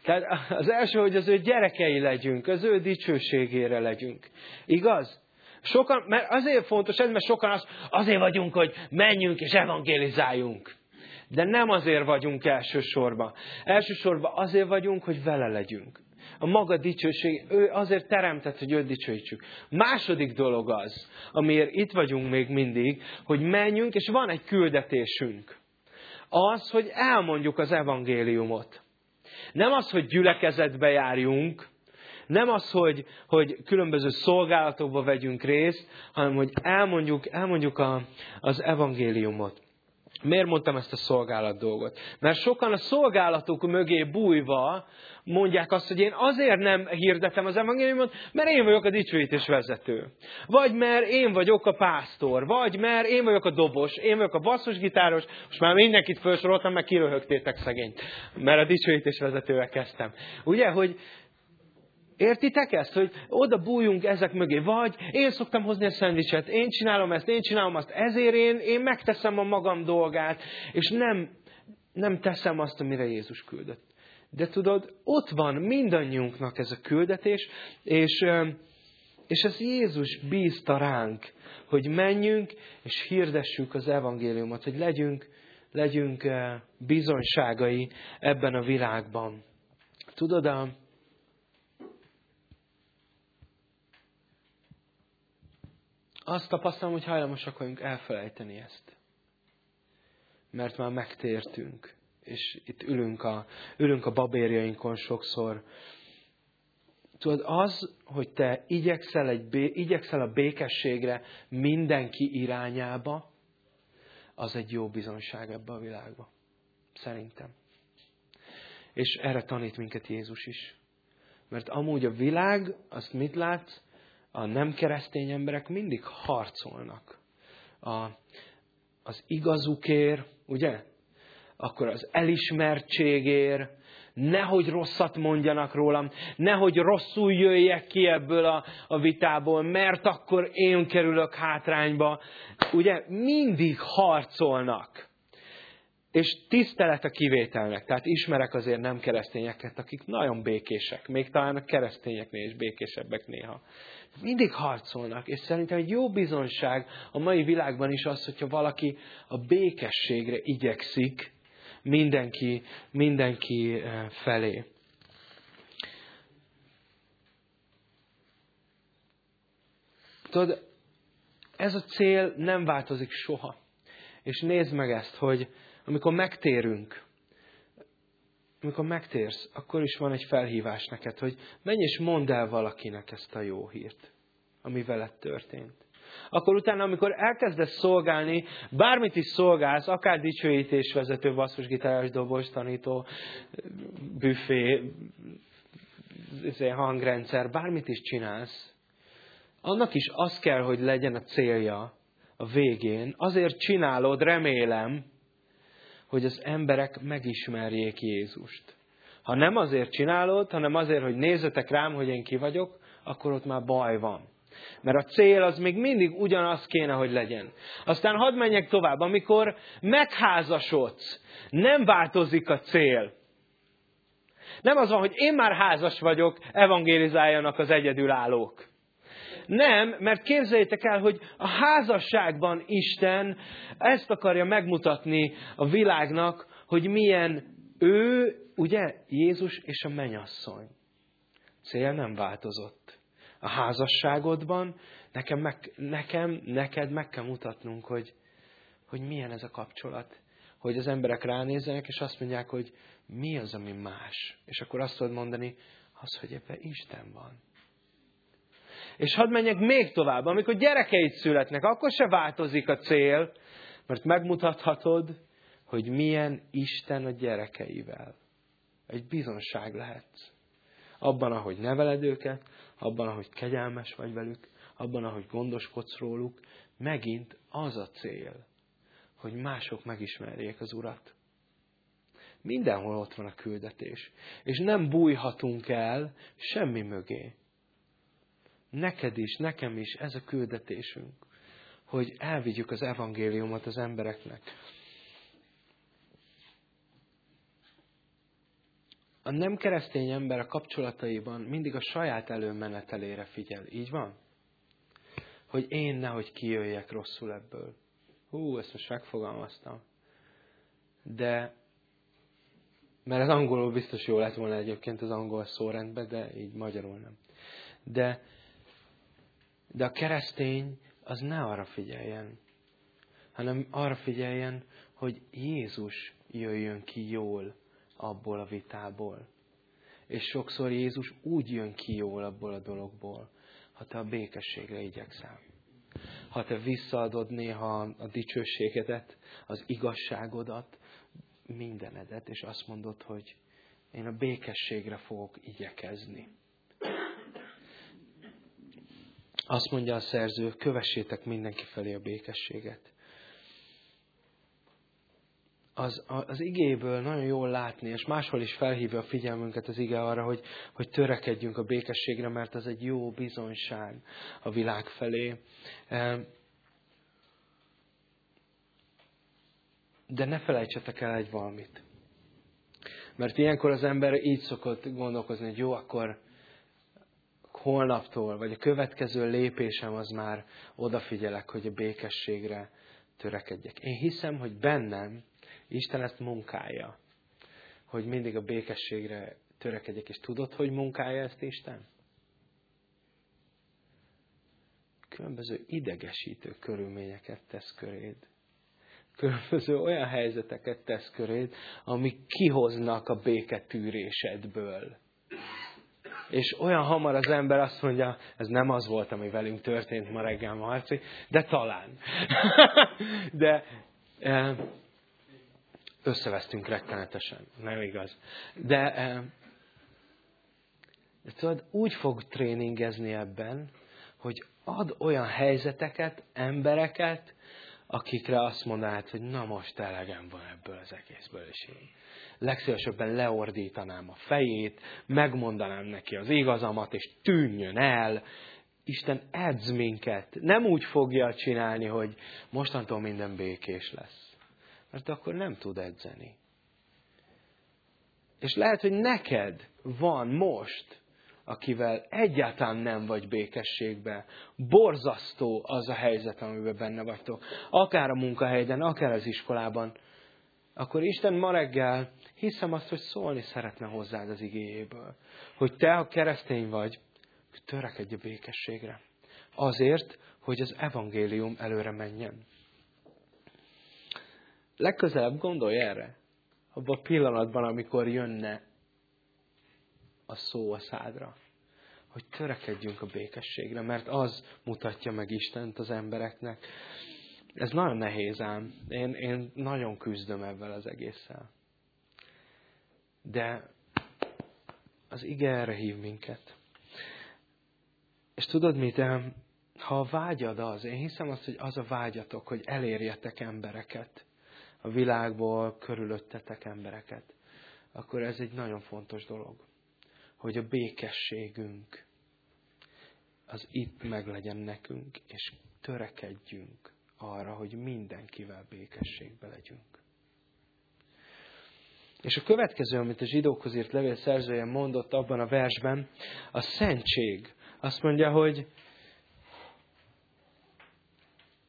Tehát az első, hogy az ő gyerekei legyünk, az ő dicsőségére legyünk. Igaz? Sokan, mert azért fontos ez, mert sokan az, azért vagyunk, hogy menjünk és evangélizáljunk. De nem azért vagyunk elsősorban. Elsősorban azért vagyunk, hogy vele legyünk. A maga dicsőség, ő azért teremtett, hogy őt dicsőítsük. Második dolog az, amiért itt vagyunk még mindig, hogy menjünk, és van egy küldetésünk. Az, hogy elmondjuk az evangéliumot. Nem az, hogy gyülekezetbe járjunk, nem az, hogy, hogy különböző szolgálatokba vegyünk részt, hanem hogy elmondjuk, elmondjuk a, az evangéliumot. Miért mondtam ezt a szolgálat dolgot? Mert sokan a szolgálatok mögé bújva mondják azt, hogy én azért nem hirdetem az evangéliumot, mert én vagyok a dicsőítés vezető. Vagy mert én vagyok a pásztor. Vagy mert én vagyok a dobos. Én vagyok a basszusgitáros. Most már mindenkit felsoroltam, meg kiröhögtétek szegényt. Mert a dicsőítés vezetővel kezdtem. Ugye, hogy Értitek ezt, hogy oda bújunk ezek mögé? Vagy én szoktam hozni a szendvicset, én csinálom ezt, én csinálom azt, ezért én, én megteszem a magam dolgát, és nem, nem teszem azt, amire Jézus küldött. De tudod, ott van mindannyiunknak ez a küldetés, és, és ez Jézus bízta ránk, hogy menjünk és hirdessük az evangéliumot, hogy legyünk, legyünk bizonyságai ebben a világban. Tudod, a, azt tapasztalom, hogy hajlamosak vagyunk elfelejteni ezt. Mert már megtértünk, és itt ülünk a, ülünk a babérjainkon sokszor. Tudod, az, hogy te igyekszel, egy, igyekszel a békességre mindenki irányába, az egy jó bizonság ebbe a világba. Szerintem. És erre tanít minket Jézus is. Mert amúgy a világ, azt mit látsz? A nem keresztény emberek mindig harcolnak a, az igazukért, ugye? akkor az elismertségért, nehogy rosszat mondjanak rólam, nehogy rosszul jöjjek ki ebből a, a vitából, mert akkor én kerülök hátrányba. Ugye mindig harcolnak. És tisztelet a kivételnek. Tehát ismerek azért nem keresztényeket, akik nagyon békések. Még talán a keresztényeknél is békésebbek néha. Mindig harcolnak, és szerintem egy jó bizonság a mai világban is az, hogyha valaki a békességre igyekszik, mindenki, mindenki eh, felé. Tudod, ez a cél nem változik soha. És nézd meg ezt, hogy amikor megtérünk, amikor megtérsz, akkor is van egy felhívás neked, hogy menj és mondd el valakinek ezt a jó hírt, ami veled történt akkor utána, amikor elkezdesz szolgálni, bármit is szolgálsz, akár dicsőítésvezető, basszusgitáros, dobos, tanító, büfé, izé, hangrendszer, bármit is csinálsz, annak is az kell, hogy legyen a célja a végén. Azért csinálod, remélem, hogy az emberek megismerjék Jézust. Ha nem azért csinálod, hanem azért, hogy nézzetek rám, hogy én ki vagyok, akkor ott már baj van. Mert a cél az még mindig ugyanaz kéne, hogy legyen. Aztán hadd menjek tovább. Amikor megházasodsz, nem változik a cél. Nem az van, hogy én már házas vagyok, evangélizáljanak az egyedülállók. Nem, mert képzeljétek el, hogy a házasságban Isten ezt akarja megmutatni a világnak, hogy milyen ő, ugye, Jézus és a menyasszony. Cél nem változott a házasságodban, nekem, meg, nekem, neked meg kell mutatnunk, hogy, hogy milyen ez a kapcsolat. Hogy az emberek ránézzenek, és azt mondják, hogy mi az, ami más. És akkor azt tudod mondani, az, hogy ebben Isten van. És hadd menjek még tovább, amikor gyerekeid születnek, akkor se változik a cél, mert megmutathatod, hogy milyen Isten a gyerekeivel. Egy bizonság lehet. Abban, ahogy neveled őket, abban, ahogy kegyelmes vagy velük, abban, ahogy gondoskodsz róluk, megint az a cél, hogy mások megismerjék az Urat. Mindenhol ott van a küldetés. És nem bújhatunk el semmi mögé. Neked is, nekem is ez a küldetésünk, hogy elvigyük az evangéliumot az embereknek. a nem keresztény ember a kapcsolataiban mindig a saját előmenetelére figyel. Így van? Hogy én nehogy kijöjjek rosszul ebből. Hú, ezt most megfogalmaztam. De, mert az angolul biztos jó lett volna egyébként az angol szórendben, de így magyarul nem. De, de a keresztény az ne arra figyeljen, hanem arra figyeljen, hogy Jézus jöjjön ki jól abból a vitából. És sokszor Jézus úgy jön ki jól abból a dologból, ha te a békességre igyekszel. Ha te visszaadod néha a dicsőségedet, az igazságodat, mindenedet, és azt mondod, hogy én a békességre fogok igyekezni. Azt mondja a szerző, kövessétek mindenki felé a békességet az, az igéből nagyon jól látni, és máshol is felhívja a figyelmünket az ige arra, hogy, hogy törekedjünk a békességre, mert az egy jó bizonyság a világ felé. De ne felejtsetek el egy valamit. Mert ilyenkor az ember így szokott gondolkozni, hogy jó, akkor holnaptól, vagy a következő lépésem az már odafigyelek, hogy a békességre törekedjek. Én hiszem, hogy bennem Isten ezt munkálja, hogy mindig a békességre törekedjek, és tudod, hogy munkálja ezt Isten? Különböző idegesítő körülményeket tesz köréd. Különböző olyan helyzeteket tesz köréd, amik kihoznak a béketűrésedből. És olyan hamar az ember azt mondja, ez nem az volt, ami velünk történt ma reggel, Marci, de talán. [LAUGHS] de eh, összevesztünk rettenetesen. Nem igaz. De, eh, de tudod, úgy fog tréningezni ebben, hogy ad olyan helyzeteket, embereket, akikre azt mondanád, hogy na most elegem van ebből az egészből, és én legszívesebben leordítanám a fejét, megmondanám neki az igazamat, és tűnjön el. Isten edz minket. Nem úgy fogja csinálni, hogy mostantól minden békés lesz. Mert akkor nem tud edzeni. És lehet, hogy neked van most akivel egyáltalán nem vagy békességbe. Borzasztó az a helyzet, amiben benne vagytok. Akár a munkahelyen, akár az iskolában. Akkor Isten ma reggel hiszem azt, hogy szólni szeretne hozzád az igéjéből. Hogy te, ha keresztény vagy, törekedj a békességre. Azért, hogy az evangélium előre menjen. Legközelebb gondolj erre. Abban a pillanatban, amikor jönne a szó a szádra. Hogy törekedjünk a békességre, mert az mutatja meg Istent az embereknek. Ez nagyon nehéz ám. Én, én nagyon küzdöm ebben az egésszel. De az ige erre hív minket. És tudod mit? Ha a vágyad az, én hiszem azt, hogy az a vágyatok, hogy elérjetek embereket a világból, körülöttetek embereket, akkor ez egy nagyon fontos dolog hogy a békességünk az itt meglegyen nekünk, és törekedjünk arra, hogy mindenkivel békességbe legyünk. És a következő, amit a zsidókhoz írt levél szerzője mondott abban a versben, a szentség. Azt mondja, hogy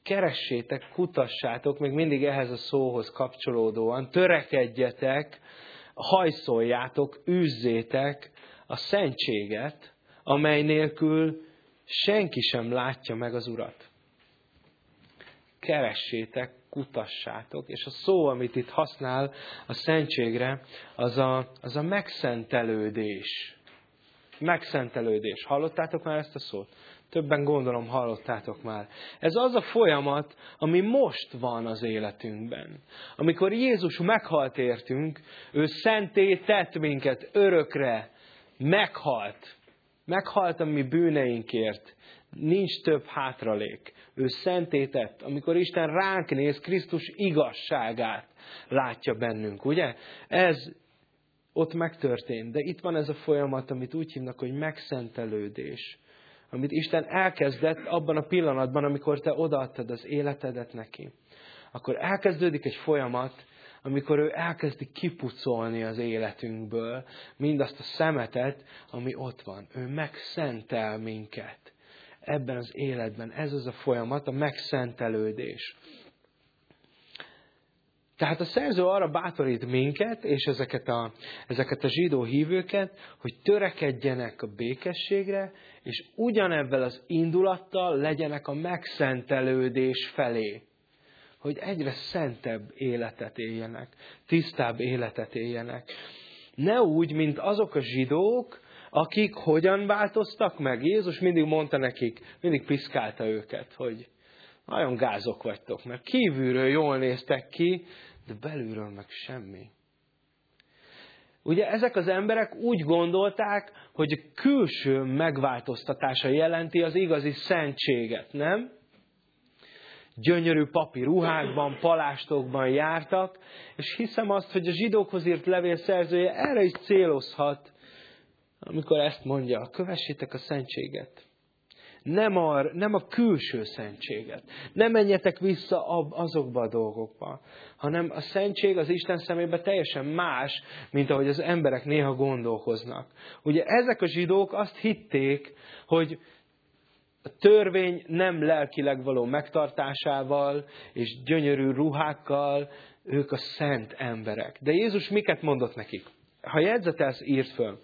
keressétek, kutassátok, még mindig ehhez a szóhoz kapcsolódóan, törekedjetek, hajszoljátok, üzzétek a szentséget, amely nélkül senki sem látja meg az Urat. Keressétek, kutassátok, és a szó, amit itt használ a szentségre, az a, az a megszentelődés. Megszentelődés. Hallottátok már ezt a szót? Többen gondolom hallottátok már. Ez az a folyamat, ami most van az életünkben. Amikor Jézus meghalt értünk, ő szenté tett minket örökre, meghalt. Meghalt a mi bűneinkért. Nincs több hátralék. Ő szentétett. Amikor Isten ránk néz, Krisztus igazságát látja bennünk, ugye? Ez ott megtörtént. De itt van ez a folyamat, amit úgy hívnak, hogy megszentelődés. Amit Isten elkezdett abban a pillanatban, amikor te odaadtad az életedet neki. Akkor elkezdődik egy folyamat, amikor ő elkezdi kipucolni az életünkből mindazt a szemetet, ami ott van. Ő megszentel minket ebben az életben. Ez az a folyamat, a megszentelődés. Tehát a szerző arra bátorít minket, és ezeket a, ezeket a zsidó hívőket, hogy törekedjenek a békességre, és ugyanebben az indulattal legyenek a megszentelődés felé hogy egyre szentebb életet éljenek, tisztább életet éljenek. Ne úgy, mint azok a zsidók, akik hogyan változtak meg. Jézus mindig mondta nekik, mindig piszkálta őket, hogy nagyon gázok vagytok, mert kívülről jól néztek ki, de belülről meg semmi. Ugye ezek az emberek úgy gondolták, hogy külső megváltoztatása jelenti az igazi szentséget, nem? gyönyörű papi ruhákban, palástokban jártak, és hiszem azt, hogy a zsidókhoz írt levél szerzője erre is célozhat, amikor ezt mondja, kövessétek a szentséget. Nem a, nem a külső szentséget. Nem menjetek vissza azokba a dolgokba, hanem a szentség az Isten szemében teljesen más, mint ahogy az emberek néha gondolkoznak. Ugye ezek a zsidók azt hitték, hogy a törvény nem lelkileg való megtartásával és gyönyörű ruhákkal, ők a szent emberek. De Jézus miket mondott nekik? Ha jegyzetelsz, írd föl.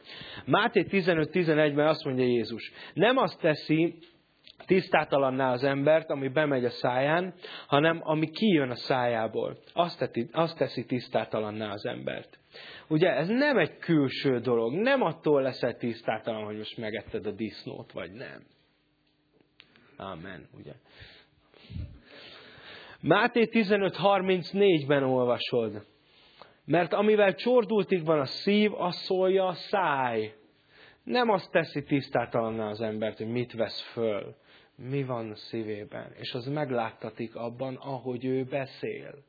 Máté 15-11-ben azt mondja Jézus, nem azt teszi tisztátalanná az embert, ami bemegy a száján, hanem ami kijön a szájából. Azt, teti, azt teszi tisztátalanná az embert. Ugye ez nem egy külső dolog, nem attól leszel tisztátalan, hogy most megetted a disznót, vagy nem. Amen, ugye? Máté 15.34-ben olvasod. Mert amivel csordultig van a szív, az szólja a száj. Nem azt teszi tisztátalanná az embert, hogy mit vesz föl, mi van a szívében, és az megláttatik abban, ahogy ő beszél.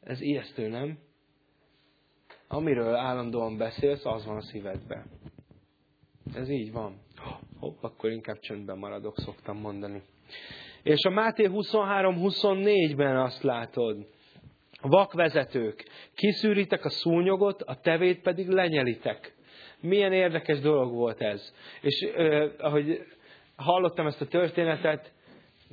Ez ijesztő, nem? Amiről állandóan beszélsz, az van a szívedben. Ez így van. Hopp, akkor inkább csöndben maradok, szoktam mondani. És a Máté 23-24-ben azt látod, vakvezetők, kiszűritek a szúnyogot, a tevét pedig lenyelitek. Milyen érdekes dolog volt ez. És eh, ahogy hallottam ezt a történetet,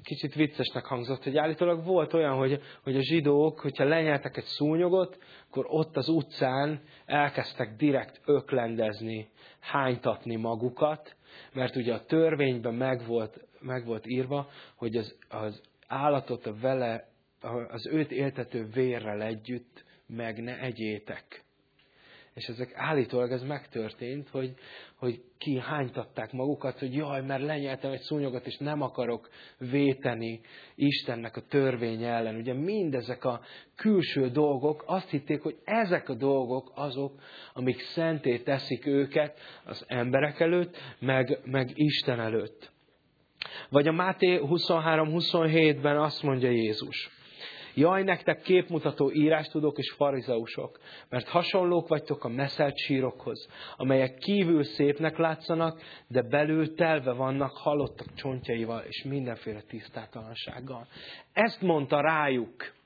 kicsit viccesnek hangzott, hogy állítólag volt olyan, hogy, hogy a zsidók, hogyha lenyeltek egy szúnyogot, akkor ott az utcán elkezdtek direkt öklendezni, hánytatni magukat, mert ugye a törvényben meg volt, meg volt írva, hogy az, az állatot a vele, az őt éltető vérrel együtt meg ne egyétek. És ezek állítólag ez megtörtént, hogy, hogy kihánytatták magukat, hogy jaj, mert lenyeltem egy szúnyogot, és nem akarok véteni Istennek a törvény ellen. Ugye mindezek a külső dolgok, azt hitték, hogy ezek a dolgok azok, amik szenté teszik őket az emberek előtt, meg, meg Isten előtt. Vagy a Máté 23-27-ben azt mondja Jézus, Jaj, nektek képmutató írástudók és farizeusok, mert hasonlók vagytok a meszelt sírokhoz, amelyek kívül szépnek látszanak, de belül telve vannak halottak csontjaival és mindenféle tisztátalansággal. Ezt mondta rájuk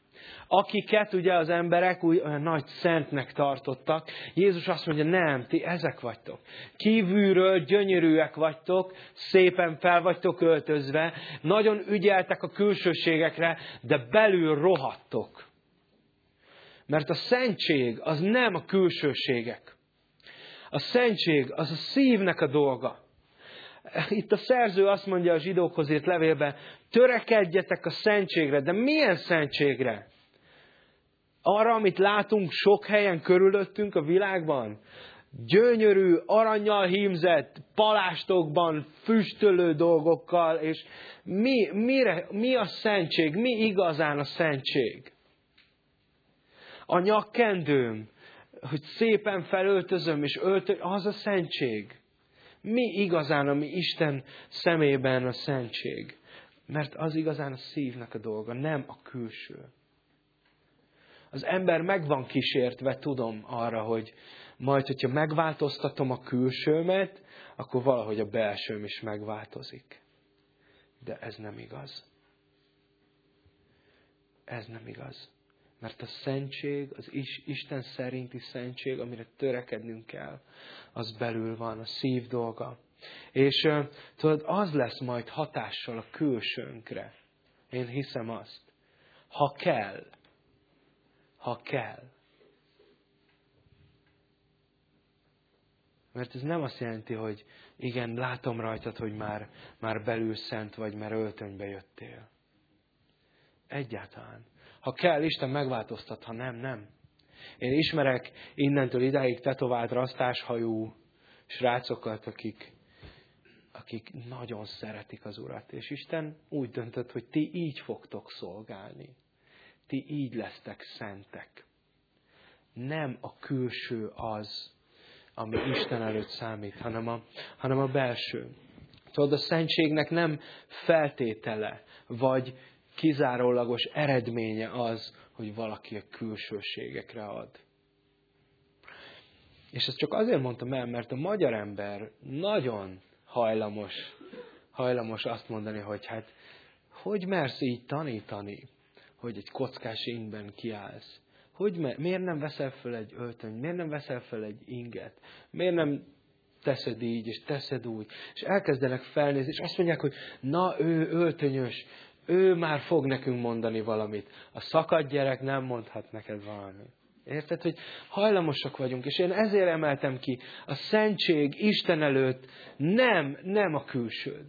akiket ugye az emberek úgy olyan nagy szentnek tartottak. Jézus azt mondja, nem, ti ezek vagytok. Kívülről gyönyörűek vagytok, szépen fel vagytok öltözve, nagyon ügyeltek a külsőségekre, de belül rohadtok. Mert a szentség az nem a külsőségek. A szentség az a szívnek a dolga. Itt a szerző azt mondja a zsidókhoz írt levélben, törekedjetek a szentségre, de milyen szentségre? Arra, amit látunk sok helyen körülöttünk a világban, gyönyörű, aranyjal hímzett, palástokban, füstölő dolgokkal, és mi, mire, mi a szentség, mi igazán a szentség? A nyakkendőm, hogy szépen felöltözöm, és öltö, az a szentség. Mi igazán, ami Isten szemében a szentség? Mert az igazán a szívnek a dolga, nem a külső az ember meg van kísértve, tudom arra, hogy majd, hogyha megváltoztatom a külsőmet, akkor valahogy a belsőm is megváltozik. De ez nem igaz. Ez nem igaz. Mert a szentség, az Isten szerinti szentség, amire törekednünk kell, az belül van, a szív dolga. És tudod, az lesz majd hatással a külsőnkre. Én hiszem azt. Ha kell, ha kell. Mert ez nem azt jelenti, hogy igen, látom rajtad, hogy már, már belül szent vagy, mert öltönybe jöttél. Egyáltalán. Ha kell, Isten megváltoztat, ha nem, nem. Én ismerek innentől idáig tetovált rasztáshajú srácokat, akik, akik nagyon szeretik az Urat. És Isten úgy döntött, hogy ti így fogtok szolgálni ti így lesztek szentek. Nem a külső az, ami Isten előtt számít, hanem a, hanem a belső. Tudod, a szentségnek nem feltétele, vagy kizárólagos eredménye az, hogy valaki a külsőségekre ad. És ezt csak azért mondtam el, mert a magyar ember nagyon hajlamos, hajlamos azt mondani, hogy hát hogy mersz így tanítani? Hogy egy kockás ingben kiállsz. Hogy miért nem veszel föl egy öltöny? Miért nem veszel föl egy inget? Miért nem teszed így, és teszed úgy? És elkezdenek felnézni, és azt mondják, hogy na, ő öltönyös, ő már fog nekünk mondani valamit. A szakadt gyerek nem mondhat neked valamit. Érted, hogy hajlamosak vagyunk, és én ezért emeltem ki, a szentség Isten előtt nem, nem a külsőd.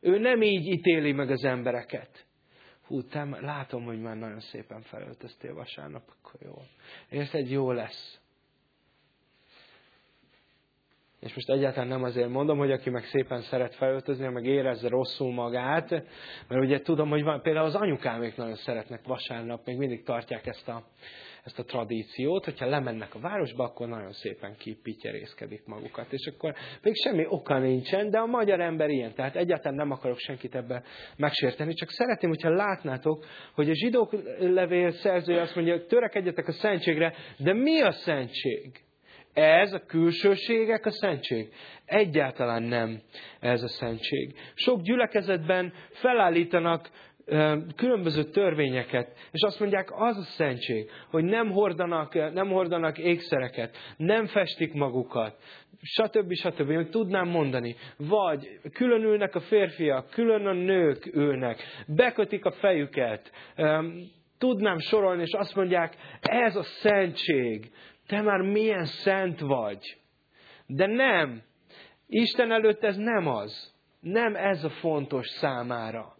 Ő nem így ítéli meg az embereket hú, te látom, hogy már nagyon szépen felöltöztél vasárnap, akkor jó. Érted, jó lesz. És most egyáltalán nem azért mondom, hogy aki meg szépen szeret felöltözni, meg érezze rosszul magát, mert ugye tudom, hogy van, például az anyukámék nagyon szeretnek vasárnap, még mindig tartják ezt a, ezt a tradíciót, hogyha lemennek a városba, akkor nagyon szépen kipityerészkedik magukat. És akkor még semmi oka nincsen, de a magyar ember ilyen. Tehát egyáltalán nem akarok senkit ebbe megsérteni, csak szeretném, hogyha látnátok, hogy a zsidók levél szerzője azt mondja, hogy törekedjetek a szentségre, de mi a szentség? Ez a külsőségek a szentség. Egyáltalán nem ez a szentség. Sok gyülekezetben felállítanak különböző törvényeket, és azt mondják, az a szentség, hogy nem hordanak, nem hordanak ékszereket, nem festik magukat, stb. stb. Hogy tudnám mondani. Vagy külön ülnek a férfiak, külön a nők ülnek, bekötik a fejüket, tudnám sorolni, és azt mondják, ez a szentség, te már milyen szent vagy. De nem, Isten előtt ez nem az. Nem ez a fontos számára.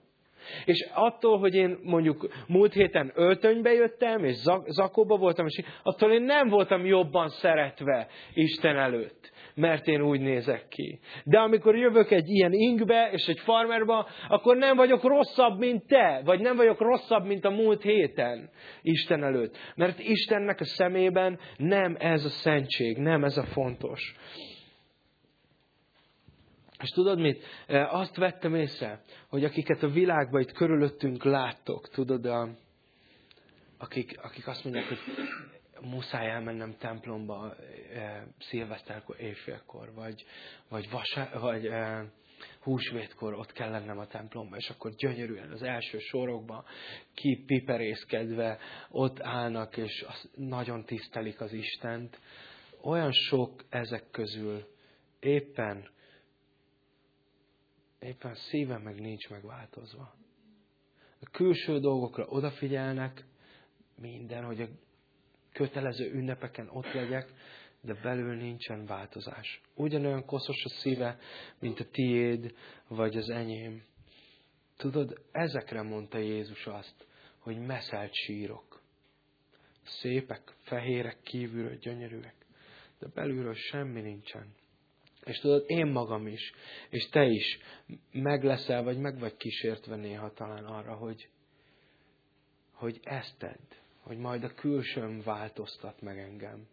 És attól, hogy én mondjuk múlt héten öltönybe jöttem, és zakóba voltam, és attól én nem voltam jobban szeretve Isten előtt mert én úgy nézek ki. De amikor jövök egy ilyen ingbe és egy farmerba, akkor nem vagyok rosszabb, mint te, vagy nem vagyok rosszabb, mint a múlt héten Isten előtt. Mert Istennek a szemében nem ez a szentség, nem ez a fontos. És tudod mit? E, azt vettem észre, hogy akiket a világban itt körülöttünk láttok, tudod, a, akik, akik azt mondják, hogy muszáj elmennem templomba e, szilveszterkor, éjfélkor, vagy, vagy, vasá, vagy e, húsvétkor ott kell lennem a templomba, és akkor gyönyörűen az első sorokban kipiperészkedve ott állnak, és az, nagyon tisztelik az Istent. Olyan sok ezek közül éppen éppen szíve meg nincs megváltozva. A külső dolgokra odafigyelnek, minden, hogy a kötelező ünnepeken ott legyek, de belül nincsen változás. Ugyanolyan koszos a szíve, mint a tiéd, vagy az enyém. Tudod, ezekre mondta Jézus azt, hogy meszelt sírok. Szépek, fehérek, kívülről gyönyörűek, de belülről semmi nincsen. És tudod, én magam is, és te is meg vagy meg vagy kísértve néha talán arra, hogy, hogy ezt tedd, hogy majd a külsőm változtat meg engem.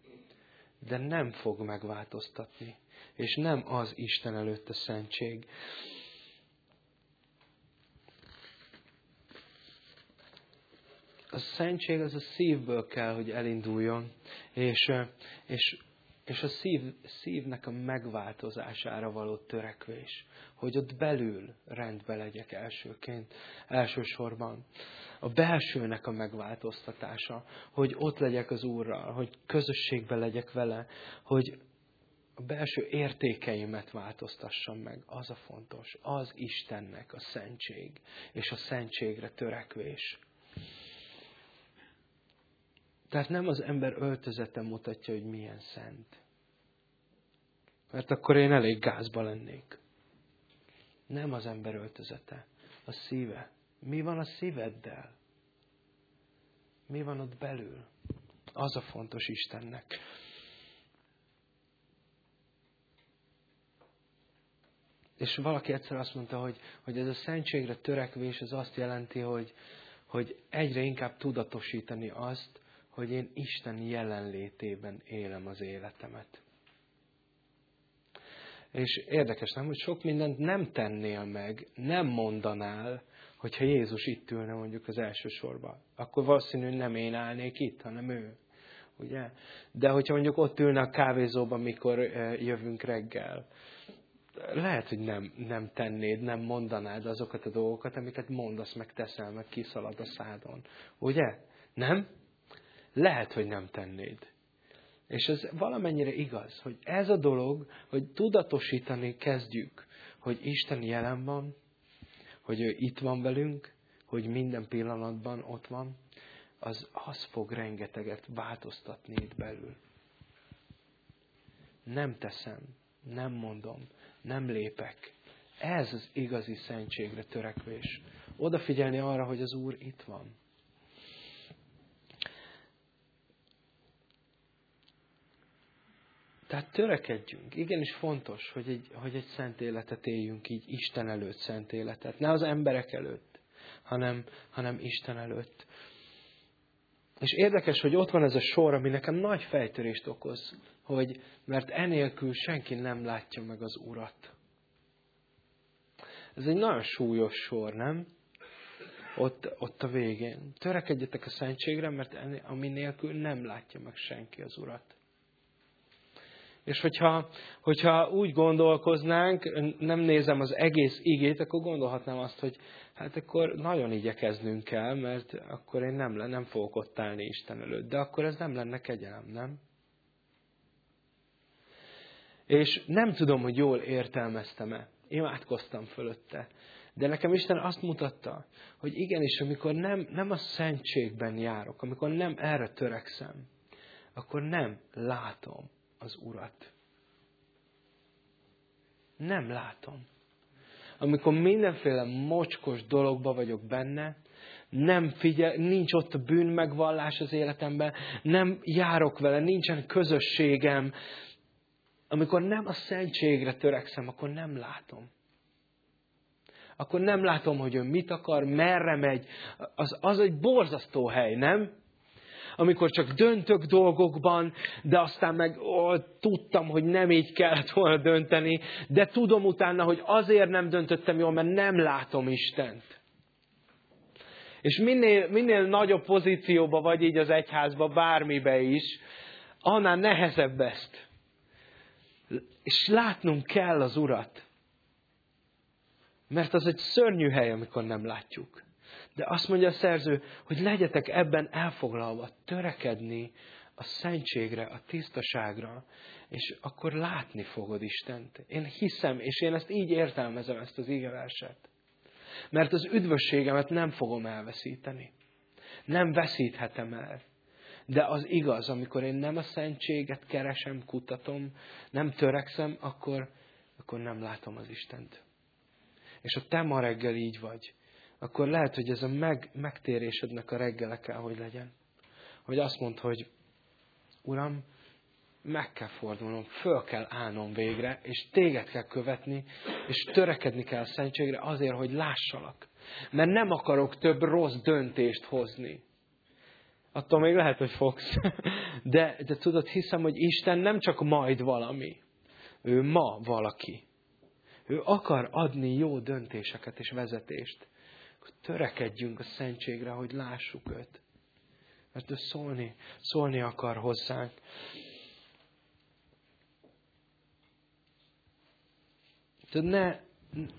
De nem fog megváltoztatni. És nem az Isten előtt a szentség. A szentség az a szívből kell, hogy elinduljon, és, és és a szív, szívnek a megváltozására való törekvés, hogy ott belül rendbe legyek elsőként, elsősorban. A belsőnek a megváltoztatása, hogy ott legyek az Úrral, hogy közösségbe legyek vele, hogy a belső értékeimet változtassam meg. Az a fontos. Az Istennek a szentség, és a szentségre törekvés. Tehát nem az ember öltözete mutatja, hogy milyen szent. Mert akkor én elég gázba lennék. Nem az ember öltözete, a szíve. Mi van a szíveddel? Mi van ott belül? Az a fontos Istennek. És valaki egyszer azt mondta, hogy, hogy ez a szentségre törekvés az azt jelenti, hogy, hogy egyre inkább tudatosítani azt, hogy én Isten jelenlétében élem az életemet. És érdekes nem, hogy sok mindent nem tennél meg, nem mondanál, hogyha Jézus itt ülne mondjuk az első sorban. Akkor valószínű nem én állnék itt, hanem ő. Ugye? De hogyha mondjuk ott ülne a kávézóban, mikor jövünk reggel, lehet, hogy nem, nem tennéd, nem mondanád azokat a dolgokat, amiket mondasz, meg teszel, meg kiszalad a szádon. Ugye? Nem? Lehet, hogy nem tennéd. És ez valamennyire igaz, hogy ez a dolog, hogy tudatosítani kezdjük, hogy Isten jelen van, hogy ő itt van velünk, hogy minden pillanatban ott van, az, az fog rengeteget változtatni itt belül. Nem teszem, nem mondom, nem lépek. Ez az igazi szentségre törekvés. Odafigyelni arra, hogy az Úr itt van. Tehát törekedjünk. Igenis fontos, hogy egy, hogy egy szent életet éljünk így, Isten előtt szent életet. Ne az emberek előtt, hanem, hanem Isten előtt. És érdekes, hogy ott van ez a sor, ami nekem nagy fejtörést okoz, hogy mert enélkül senki nem látja meg az Urat. Ez egy nagyon súlyos sor, nem? Ott, ott a végén. Törekedjetek a szentségre, mert ami nélkül nem látja meg senki az Urat. És hogyha, hogyha úgy gondolkoznánk, nem nézem az egész igét, akkor gondolhatnám azt, hogy hát akkor nagyon igyekeznünk kell, mert akkor én nem, nem fogok ott állni Isten előtt. De akkor ez nem lenne kegyelem, nem? És nem tudom, hogy jól értelmeztem-e. Imádkoztam fölötte. De nekem Isten azt mutatta, hogy igenis, amikor nem, nem a szentségben járok, amikor nem erre törekszem, akkor nem látom az Urat. Nem látom. Amikor mindenféle mocskos dologba vagyok benne, nem figyel, nincs ott a bűn megvallás az életemben, nem járok vele, nincsen közösségem, amikor nem a szentségre törekszem, akkor nem látom. Akkor nem látom, hogy ő mit akar, merre megy. Az, az egy borzasztó hely, nem? Amikor csak döntök dolgokban, de aztán meg ó, tudtam, hogy nem így kellett volna dönteni, de tudom utána, hogy azért nem döntöttem jól, mert nem látom Istent. És minél, minél nagyobb pozícióba vagy így az egyházba, bármibe is, annál nehezebb ezt. És látnunk kell az Urat. Mert az egy szörnyű hely, amikor nem látjuk. De azt mondja a szerző, hogy legyetek ebben elfoglalva, törekedni a szentségre, a tisztaságra, és akkor látni fogod Istent. Én hiszem, és én ezt így értelmezem, ezt az ígeverset. Mert az üdvösségemet nem fogom elveszíteni. Nem veszíthetem el. De az igaz, amikor én nem a szentséget keresem, kutatom, nem törekszem, akkor, akkor nem látom az Istent. És a te ma reggel így vagy akkor lehet, hogy ez a meg, megtérésednek a reggele kell, hogy legyen. Hogy azt mond, hogy Uram, meg kell fordulnom, föl kell állnom végre, és téged kell követni, és törekedni kell a szentségre azért, hogy lássalak. Mert nem akarok több rossz döntést hozni. Attól még lehet, hogy fogsz. [LAUGHS] De, de tudod, hiszem, hogy Isten nem csak majd valami. Ő ma valaki. Ő akar adni jó döntéseket és vezetést törekedjünk a szentségre, hogy lássuk őt. Mert ő szólni, szólni akar hozzánk. Tudod, ne,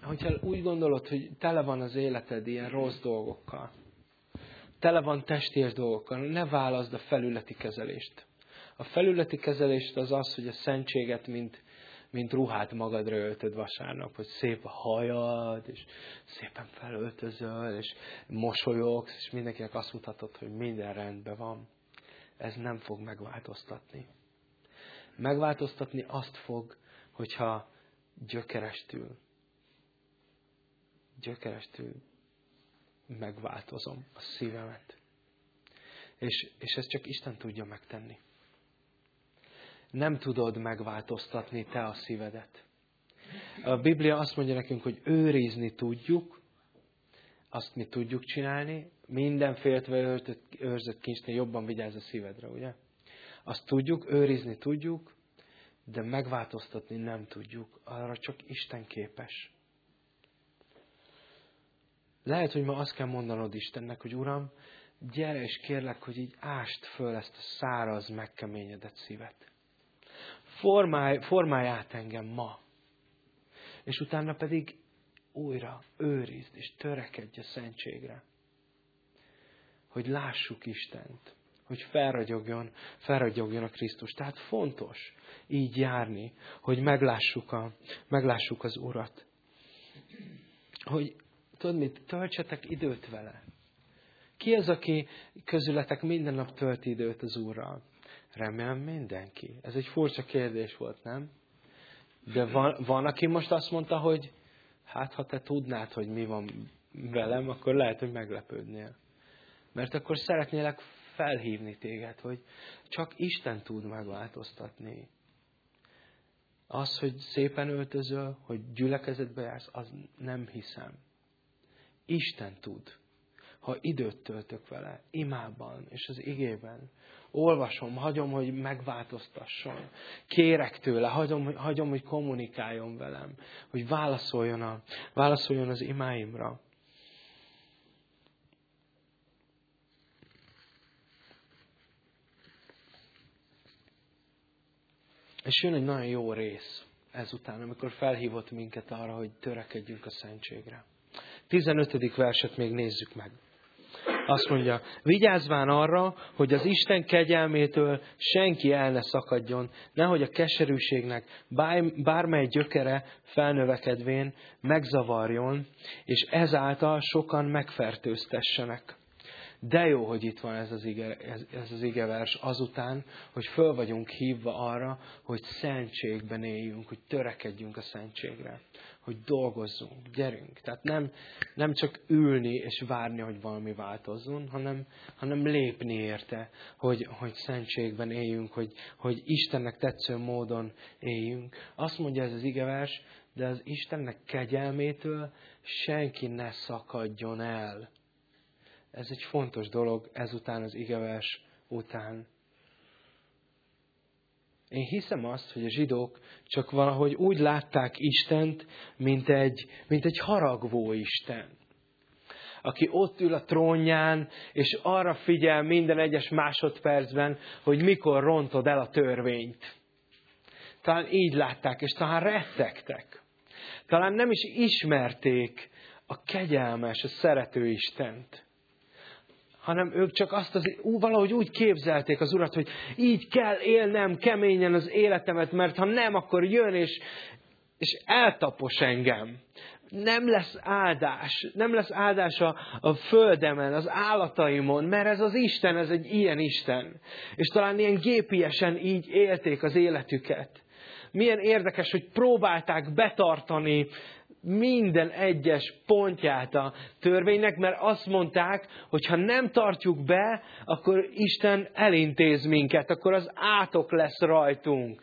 hogyha úgy gondolod, hogy tele van az életed ilyen rossz dolgokkal, tele van testés dolgokkal, ne válaszd a felületi kezelést. A felületi kezelést az az, hogy a szentséget, mint mint ruhát magadra öltöd vasárnap, hogy szép a hajad, és szépen felöltözöl, és mosolyogsz, és mindenkinek azt mutatod, hogy minden rendben van. Ez nem fog megváltoztatni. Megváltoztatni azt fog, hogyha gyökerestül, gyökerestül megváltozom a szívemet. És, és ezt csak Isten tudja megtenni nem tudod megváltoztatni te a szívedet. A Biblia azt mondja nekünk, hogy őrizni tudjuk, azt mi tudjuk csinálni, minden féltve őrzött kincsnél jobban vigyázz a szívedre, ugye? Azt tudjuk, őrizni tudjuk, de megváltoztatni nem tudjuk. Arra csak Isten képes. Lehet, hogy ma azt kell mondanod Istennek, hogy Uram, gyere és kérlek, hogy így ást föl ezt a száraz, megkeményedett szívet formálj, formálj át engem ma. És utána pedig újra őrizd és törekedj a szentségre. Hogy lássuk Istent. Hogy felragyogjon, felragyogjon a Krisztus. Tehát fontos így járni, hogy meglássuk, a, meglássuk az Urat. Hogy tudod mit, töltsetek időt vele. Ki az, aki közületek minden nap tölti időt az Úrral? Remélem mindenki. Ez egy furcsa kérdés volt, nem? De van, van, aki most azt mondta, hogy hát ha te tudnád, hogy mi van velem, akkor lehet, hogy meglepődnél. Mert akkor szeretnélek felhívni téged, hogy csak Isten tud megváltoztatni. Az, hogy szépen öltözöl, hogy gyülekezetbe jársz, az nem hiszem. Isten tud, ha időt töltök vele, imában és az igében. Olvasom, hagyom, hogy megváltoztasson. Kérek tőle, hagyom, hagyom hogy kommunikáljon velem, hogy válaszoljon, a, válaszoljon az imáimra. És jön egy nagyon jó rész ezután, amikor felhívott minket arra, hogy törekedjünk a szentségre. 15. verset még nézzük meg. Azt mondja, vigyázván arra, hogy az Isten kegyelmétől senki el ne szakadjon, nehogy a keserűségnek bármely gyökere felnövekedvén megzavarjon, és ezáltal sokan megfertőztessenek. De jó, hogy itt van ez az, ige, ez, ez az igevers azután, hogy föl vagyunk hívva arra, hogy szentségben éljünk, hogy törekedjünk a szentségre, hogy dolgozzunk, gyerünk. Tehát nem, nem csak ülni és várni, hogy valami változzon, hanem, hanem lépni érte, hogy, hogy szentségben éljünk, hogy, hogy Istennek tetsző módon éljünk. Azt mondja ez az igevers, de az Istennek kegyelmétől senki ne szakadjon el. Ez egy fontos dolog ezután az igevers után. Én hiszem azt, hogy a zsidók csak valahogy úgy látták Istent, mint egy, mint egy haragvó Isten aki ott ül a trónján, és arra figyel minden egyes másodpercben, hogy mikor rontod el a törvényt. Talán így látták, és talán rettegtek. Talán nem is ismerték a kegyelmes, a szerető Istent hanem ők csak azt az, valahogy úgy képzelték az Urat, hogy így kell élnem keményen az életemet, mert ha nem, akkor jön és, és eltapos engem. Nem lesz áldás, nem lesz áldás a, a földemen, az állataimon, mert ez az Isten, ez egy ilyen Isten. És talán ilyen gépiesen így élték az életüket. Milyen érdekes, hogy próbálták betartani minden egyes pontját a törvénynek, mert azt mondták, hogy ha nem tartjuk be, akkor Isten elintéz minket, akkor az átok lesz rajtunk.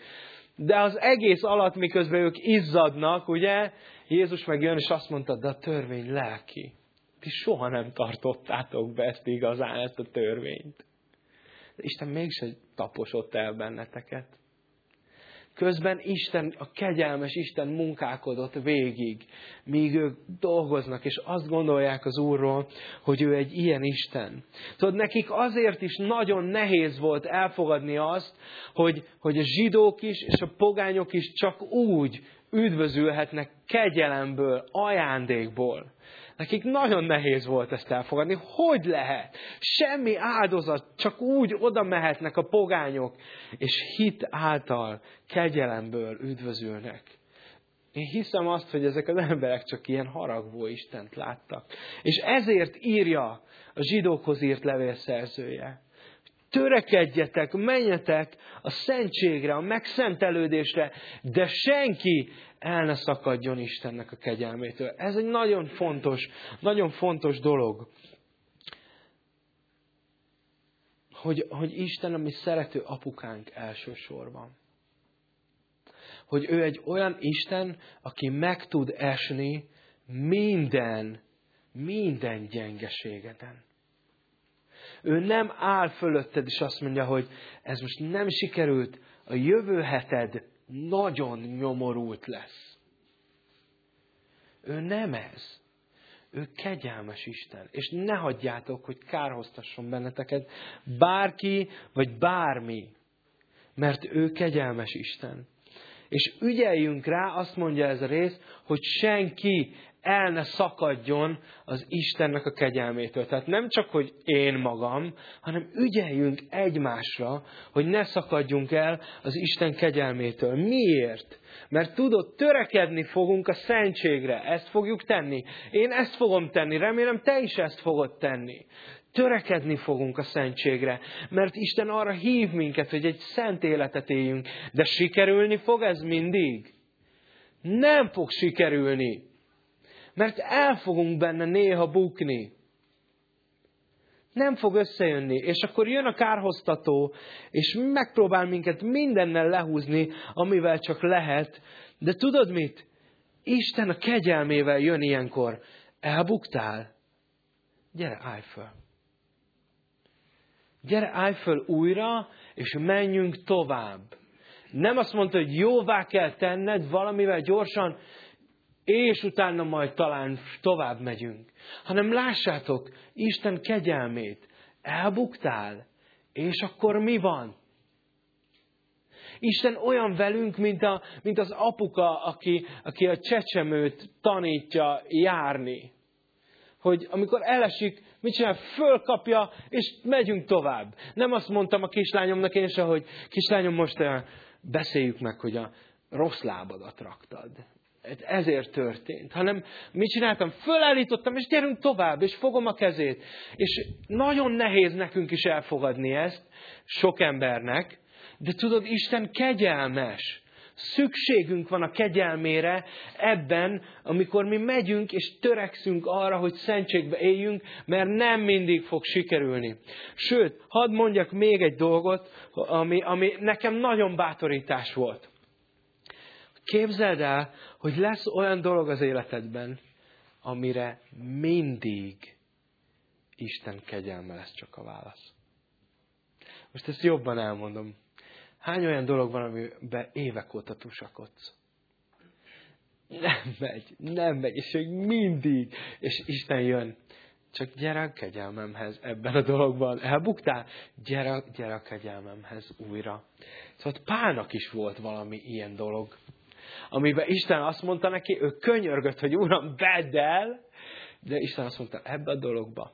De az egész alatt, miközben ők izzadnak, ugye, Jézus megjön, és azt mondta, de a törvény lelki. Ti soha nem tartottátok be ezt igazán, ezt a törvényt. De Isten mégse taposott el benneteket. Közben Isten, a kegyelmes Isten munkálkodott végig, míg ők dolgoznak, és azt gondolják az Úrról, hogy ő egy ilyen Isten. Tudod, nekik azért is nagyon nehéz volt elfogadni azt, hogy, hogy a zsidók is és a pogányok is csak úgy üdvözülhetnek kegyelemből, ajándékból. Nekik nagyon nehéz volt ezt elfogadni. Hogy lehet? Semmi áldozat, csak úgy oda mehetnek a pogányok, és hit által, kegyelemből üdvözülnek. Én hiszem azt, hogy ezek az emberek csak ilyen haragvó Istent láttak. És ezért írja a zsidókhoz írt levél szerzője. Törekedjetek, menjetek a szentségre, a megszentelődésre, de senki el ne szakadjon Istennek a kegyelmétől. Ez egy nagyon fontos, nagyon fontos dolog. Hogy, hogy Isten a mi szerető apukánk elsősorban. Hogy ő egy olyan Isten, aki meg tud esni minden, minden gyengeségeden. Ő nem áll fölötted, és azt mondja, hogy ez most nem sikerült, a jövő heted nagyon nyomorult lesz. Ő nem ez. Ő kegyelmes Isten. És ne hagyjátok, hogy kárhoztasson benneteket bárki, vagy bármi. Mert ő kegyelmes Isten. És ügyeljünk rá, azt mondja ez a rész, hogy senki el ne szakadjon az Istennek a kegyelmétől. Tehát nem csak, hogy én magam, hanem ügyeljünk egymásra, hogy ne szakadjunk el az Isten kegyelmétől. Miért? Mert tudod, törekedni fogunk a szentségre. Ezt fogjuk tenni. Én ezt fogom tenni. Remélem, te is ezt fogod tenni. Törekedni fogunk a szentségre, mert Isten arra hív minket, hogy egy szent életet éljünk. De sikerülni fog ez mindig? Nem fog sikerülni mert el fogunk benne néha bukni. Nem fog összejönni. És akkor jön a kárhoztató, és megpróbál minket mindennel lehúzni, amivel csak lehet. De tudod mit? Isten a kegyelmével jön ilyenkor. Elbuktál? Gyere, állj föl. Gyere, állj föl újra, és menjünk tovább. Nem azt mondta, hogy jóvá kell tenned valamivel gyorsan, és utána majd talán tovább megyünk. Hanem lássátok Isten kegyelmét. Elbuktál, és akkor mi van? Isten olyan velünk, mint, a, mint az apuka, aki, aki a csecsemőt tanítja járni. Hogy amikor elesik, mit csinál? Fölkapja, és megyünk tovább. Nem azt mondtam a kislányomnak én se, hogy kislányom, most eh, beszéljük meg, hogy a rossz lábadat raktad. Ezért történt. Hanem mit csináltam? Fölállítottam, és gyerünk tovább, és fogom a kezét. És nagyon nehéz nekünk is elfogadni ezt, sok embernek, de tudod, Isten kegyelmes. Szükségünk van a kegyelmére ebben, amikor mi megyünk és törekszünk arra, hogy szentségbe éljünk, mert nem mindig fog sikerülni. Sőt, hadd mondjak még egy dolgot, ami, ami nekem nagyon bátorítás volt. Képzeld el, hogy lesz olyan dolog az életedben, amire mindig Isten kegyelme lesz csak a válasz. Most ezt jobban elmondom. Hány olyan dolog van, amiben évek óta tusakodsz? Nem megy, nem megy, és még mindig, és Isten jön. Csak gyere a kegyelmemhez ebben a dologban. Elbuktál? Gyere, gyere a kegyelmemhez újra. Szóval Pálnak is volt valami ilyen dolog, amiben Isten azt mondta neki, ő könyörgött, hogy Uram, vedd el, de Isten azt mondta, ebbe a dologba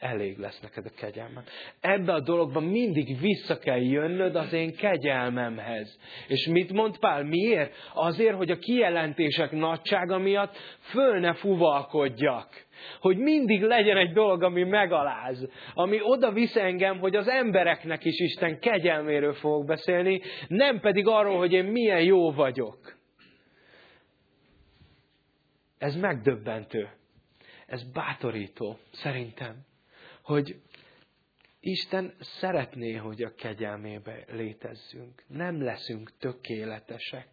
elég lesz neked a kegyelmem. Ebbe a dologban mindig vissza kell jönnöd az én kegyelmemhez. És mit mond Pál? Miért? Azért, hogy a kijelentések nagysága miatt föl ne fuvalkodjak. Hogy mindig legyen egy dolog, ami megaláz, ami oda visz engem, hogy az embereknek is Isten kegyelméről fogok beszélni, nem pedig arról, hogy én milyen jó vagyok. Ez megdöbbentő. Ez bátorító, szerintem hogy Isten szeretné, hogy a kegyelmébe létezzünk. Nem leszünk tökéletesek.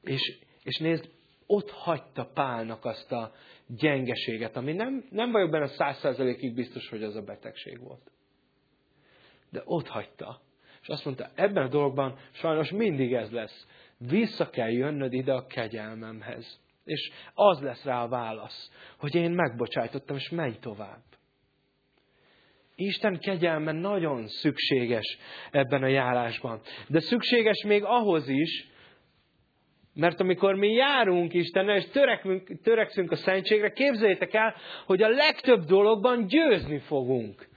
És, és nézd, ott hagyta Pálnak azt a gyengeséget, ami nem, nem vagyok benne száz százalékig biztos, hogy az a betegség volt. De ott hagyta. És azt mondta, ebben a dologban sajnos mindig ez lesz. Vissza kell jönnöd ide a kegyelmemhez. És az lesz rá a válasz, hogy én megbocsájtottam, és menj tovább. Isten kegyelme nagyon szükséges ebben a járásban. De szükséges még ahhoz is, mert amikor mi járunk Istennel, és törekünk, törekszünk a szentségre, képzeljétek el, hogy a legtöbb dologban győzni fogunk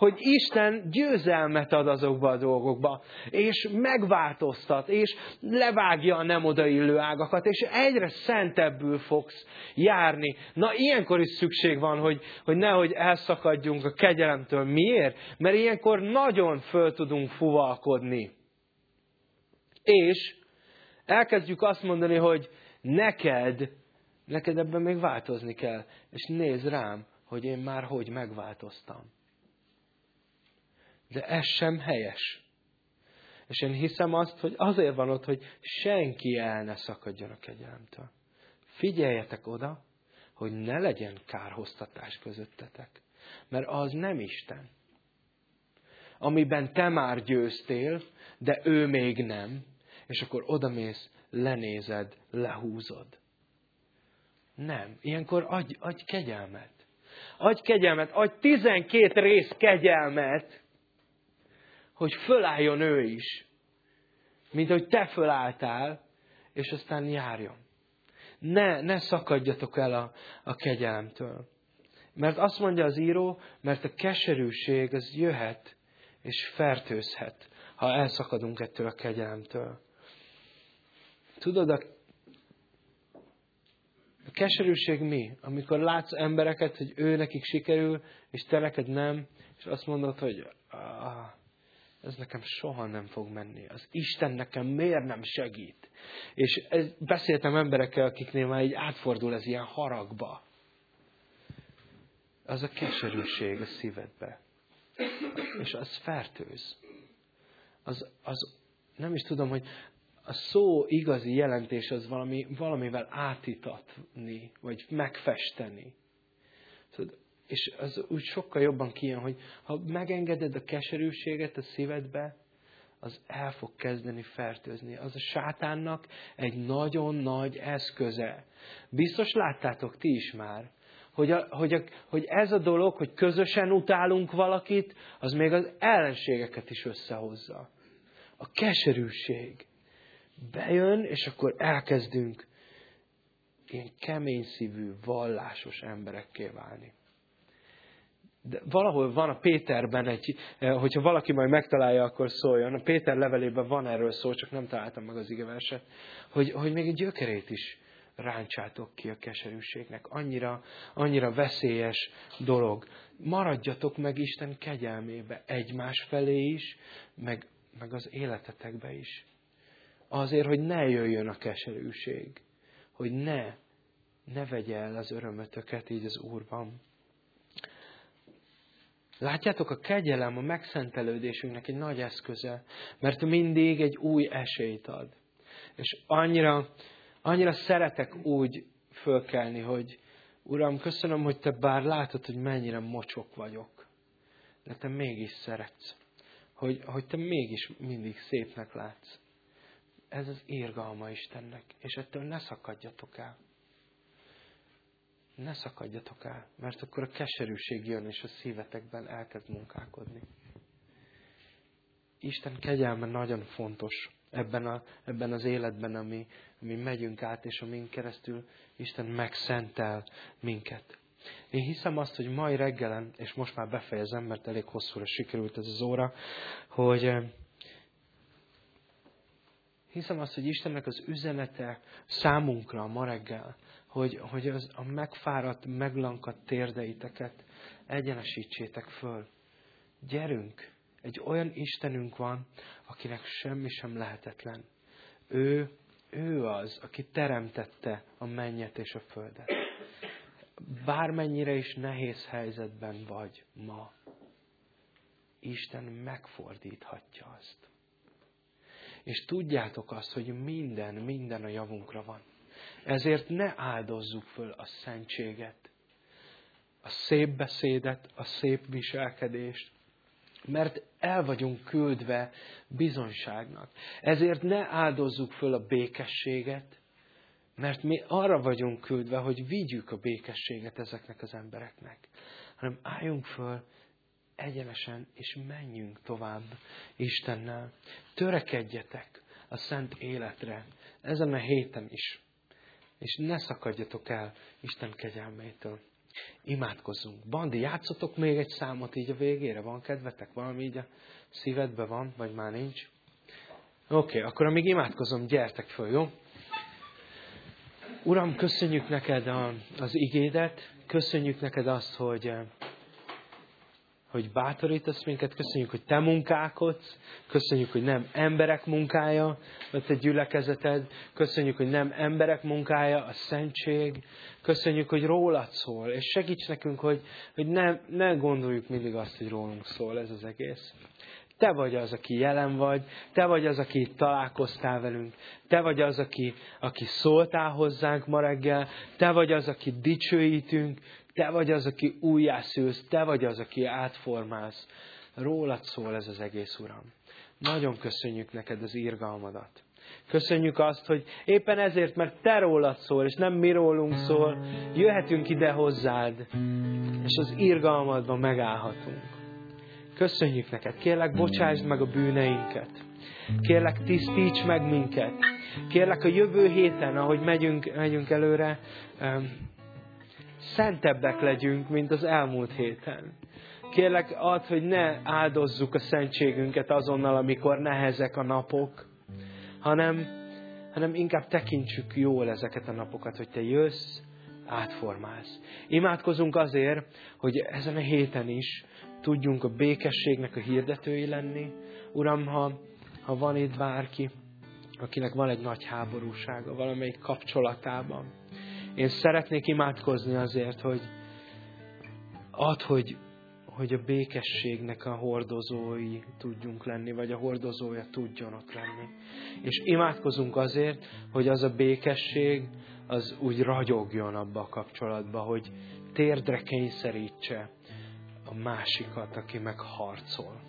hogy Isten győzelmet ad azokba a dolgokba, és megváltoztat, és levágja a nem odaillő ágakat, és egyre szentebbül fogsz járni. Na, ilyenkor is szükség van, hogy, hogy nehogy elszakadjunk a kegyelemtől. Miért? Mert ilyenkor nagyon föl tudunk fuvalkodni. És elkezdjük azt mondani, hogy neked, neked ebben még változni kell. És nézd rám, hogy én már hogy megváltoztam. De ez sem helyes. És én hiszem azt, hogy azért van ott, hogy senki el ne szakadjon a kegyelemtől. Figyeljetek oda, hogy ne legyen kárhoztatás közöttetek. Mert az nem Isten. Amiben te már győztél, de ő még nem, és akkor odamész, lenézed, lehúzod. Nem. Ilyenkor adj, adj kegyelmet. Adj kegyelmet, adj tizenkét rész kegyelmet, hogy fölálljon ő is, mint hogy te fölálltál, és aztán járjon. Ne, ne szakadjatok el a, a kegyelemtől. Mert azt mondja az író, mert a keserűség az jöhet és fertőzhet, ha elszakadunk ettől a kegyelemtől. Tudod, a, a keserűség mi? Amikor látsz embereket, hogy ő nekik sikerül, és te neked nem, és azt mondod, hogy ah, ez nekem soha nem fog menni. Az Isten nekem miért nem segít? És ez, beszéltem emberekkel, akiknél már így átfordul ez ilyen haragba. az a keserűség a szívedbe. És az fertőz. Az, az nem is tudom, hogy a szó igazi jelentés az valami, valamivel átítatni, vagy megfesteni. Tudod, és az úgy sokkal jobban kijön, hogy ha megengeded a keserűséget a szívedbe, az el fog kezdeni fertőzni. Az a sátánnak egy nagyon nagy eszköze. Biztos láttátok ti is már, hogy, a, hogy, a, hogy ez a dolog, hogy közösen utálunk valakit, az még az ellenségeket is összehozza. A keserűség. Bejön, és akkor elkezdünk ilyen kemény szívű, vallásos emberekké válni. De valahol van a Péterben egy, eh, hogyha valaki majd megtalálja, akkor szóljon. A Péter levelében van erről szó, csak nem találtam meg az igeverset, hogy, hogy még egy gyökerét is ráncsátok ki a keserűségnek. Annyira, annyira veszélyes dolog. Maradjatok meg Isten kegyelmébe egymás felé is, meg, meg az életetekbe is. Azért, hogy ne jöjjön a keserűség. Hogy ne, ne vegye el az örömötöket így az Úrban. Látjátok, a kegyelem a megszentelődésünknek egy nagy eszköze, mert mindig egy új esélyt ad. És annyira, annyira szeretek úgy fölkelni, hogy Uram, köszönöm, hogy Te bár látod, hogy mennyire mocsok vagyok, de Te mégis szeretsz. Hogy, hogy Te mégis mindig szépnek látsz. Ez az érgalma Istennek, és ettől ne szakadjatok el ne szakadjatok el, mert akkor a keserűség jön, és a szívetekben elkezd munkálkodni. Isten kegyelme nagyon fontos ebben, a, ebben az életben, ami, ami megyünk át, és amin keresztül Isten megszentel minket. Én hiszem azt, hogy mai reggelen, és most már befejezem, mert elég hosszúra sikerült ez az óra, hogy eh, hiszem azt, hogy Istennek az üzenete számunkra ma reggel, hogy, hogy az, a megfáradt, meglankadt térdeiteket egyenesítsétek föl. Gyerünk! Egy olyan Istenünk van, akinek semmi sem lehetetlen. Ő, ő az, aki teremtette a mennyet és a földet. Bármennyire is nehéz helyzetben vagy ma, Isten megfordíthatja azt. És tudjátok azt, hogy minden, minden a javunkra van. Ezért ne áldozzuk föl a szentséget, a szép beszédet, a szép viselkedést, mert el vagyunk küldve bizonyságnak. Ezért ne áldozzuk föl a békességet, mert mi arra vagyunk küldve, hogy vigyük a békességet ezeknek az embereknek, hanem álljunk föl egyenesen, és menjünk tovább Istennel. Törekedjetek a szent életre ezen a héten is és ne szakadjatok el Isten kegyelmétől. Imádkozzunk. Bandi, játszotok még egy számot így a végére? Van kedvetek? Valami így a szívedbe van, vagy már nincs? Oké, okay, akkor amíg imádkozom, gyertek föl, jó? Uram, köszönjük neked a, az igédet, köszönjük neked azt, hogy hogy bátorítasz minket, köszönjük, hogy te munkálkodsz, köszönjük, hogy nem emberek munkája a te gyülekezeted, köszönjük, hogy nem emberek munkája a szentség, köszönjük, hogy rólad szól, és segíts nekünk, hogy, hogy ne, ne gondoljuk mindig azt, hogy rólunk szól ez az egész. Te vagy az, aki jelen vagy, te vagy az, aki találkoztál velünk, te vagy az, aki, aki szóltál hozzánk ma reggel, te vagy az, aki dicsőítünk, te vagy az, aki újjászülsz, te vagy az, aki átformálsz. Rólad szól ez az egész, Uram. Nagyon köszönjük neked az írgalmadat. Köszönjük azt, hogy éppen ezért, mert te rólad szól, és nem mi rólunk szól, jöhetünk ide hozzád, és az írgalmadban megállhatunk. Köszönjük neked. Kérlek, bocsásd meg a bűneinket. Kérlek, tisztíts meg minket. Kérlek, a jövő héten, ahogy megyünk, megyünk előre, szentebbek legyünk, mint az elmúlt héten. Kérlek, add, hogy ne áldozzuk a szentségünket azonnal, amikor nehezek a napok, hanem, hanem inkább tekintsük jól ezeket a napokat, hogy te jössz, átformálsz. Imádkozunk azért, hogy ezen a héten is tudjunk a békességnek a hirdetői lenni. Uram, ha, ha van itt bárki, akinek van egy nagy háborúsága valamelyik kapcsolatában, én szeretnék imádkozni azért, hogy Add, hogy, hogy a békességnek a hordozói tudjunk lenni, vagy a hordozója tudjon ott lenni. És imádkozunk azért, hogy az a békesség, az úgy ragyogjon abba a kapcsolatba, hogy térdre kényszerítse a másikat, aki meg harcol.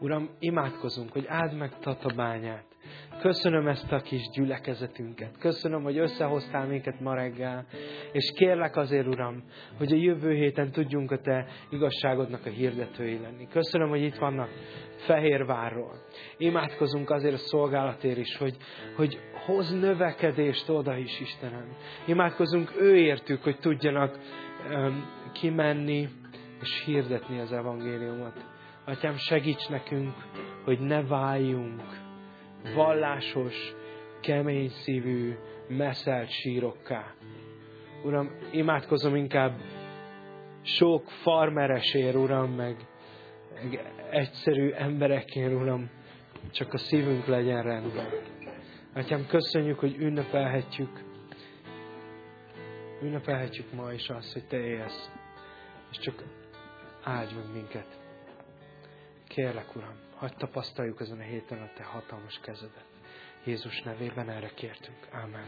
Uram, imádkozunk, hogy áld meg Tatabányát. Köszönöm ezt a kis gyülekezetünket. Köszönöm, hogy összehoztál minket ma reggel. És kérlek azért, Uram, hogy a jövő héten tudjunk a Te igazságodnak a hirdetői lenni. Köszönöm, hogy itt vannak Fehérvárról. Imádkozunk azért a szolgálatért is, hogy, hogy hoz növekedést oda is, Istenem. Imádkozunk őértük, hogy tudjanak um, kimenni és hirdetni az evangéliumot. Atyám, segíts nekünk, hogy ne váljunk vallásos, kemény szívű, messzelt sírokká. Uram, imádkozom inkább sok farmeresér, Uram, meg egyszerű emberekért, Uram, csak a szívünk legyen rendben. Atyám, köszönjük, hogy ünnepelhetjük, ünnepelhetjük ma is azt, hogy Te élsz, és csak áldj meg minket. Kérlek, Uram, hagyd tapasztaljuk ezen a héten a Te hatalmas kezedet. Jézus nevében erre kértünk. Amen.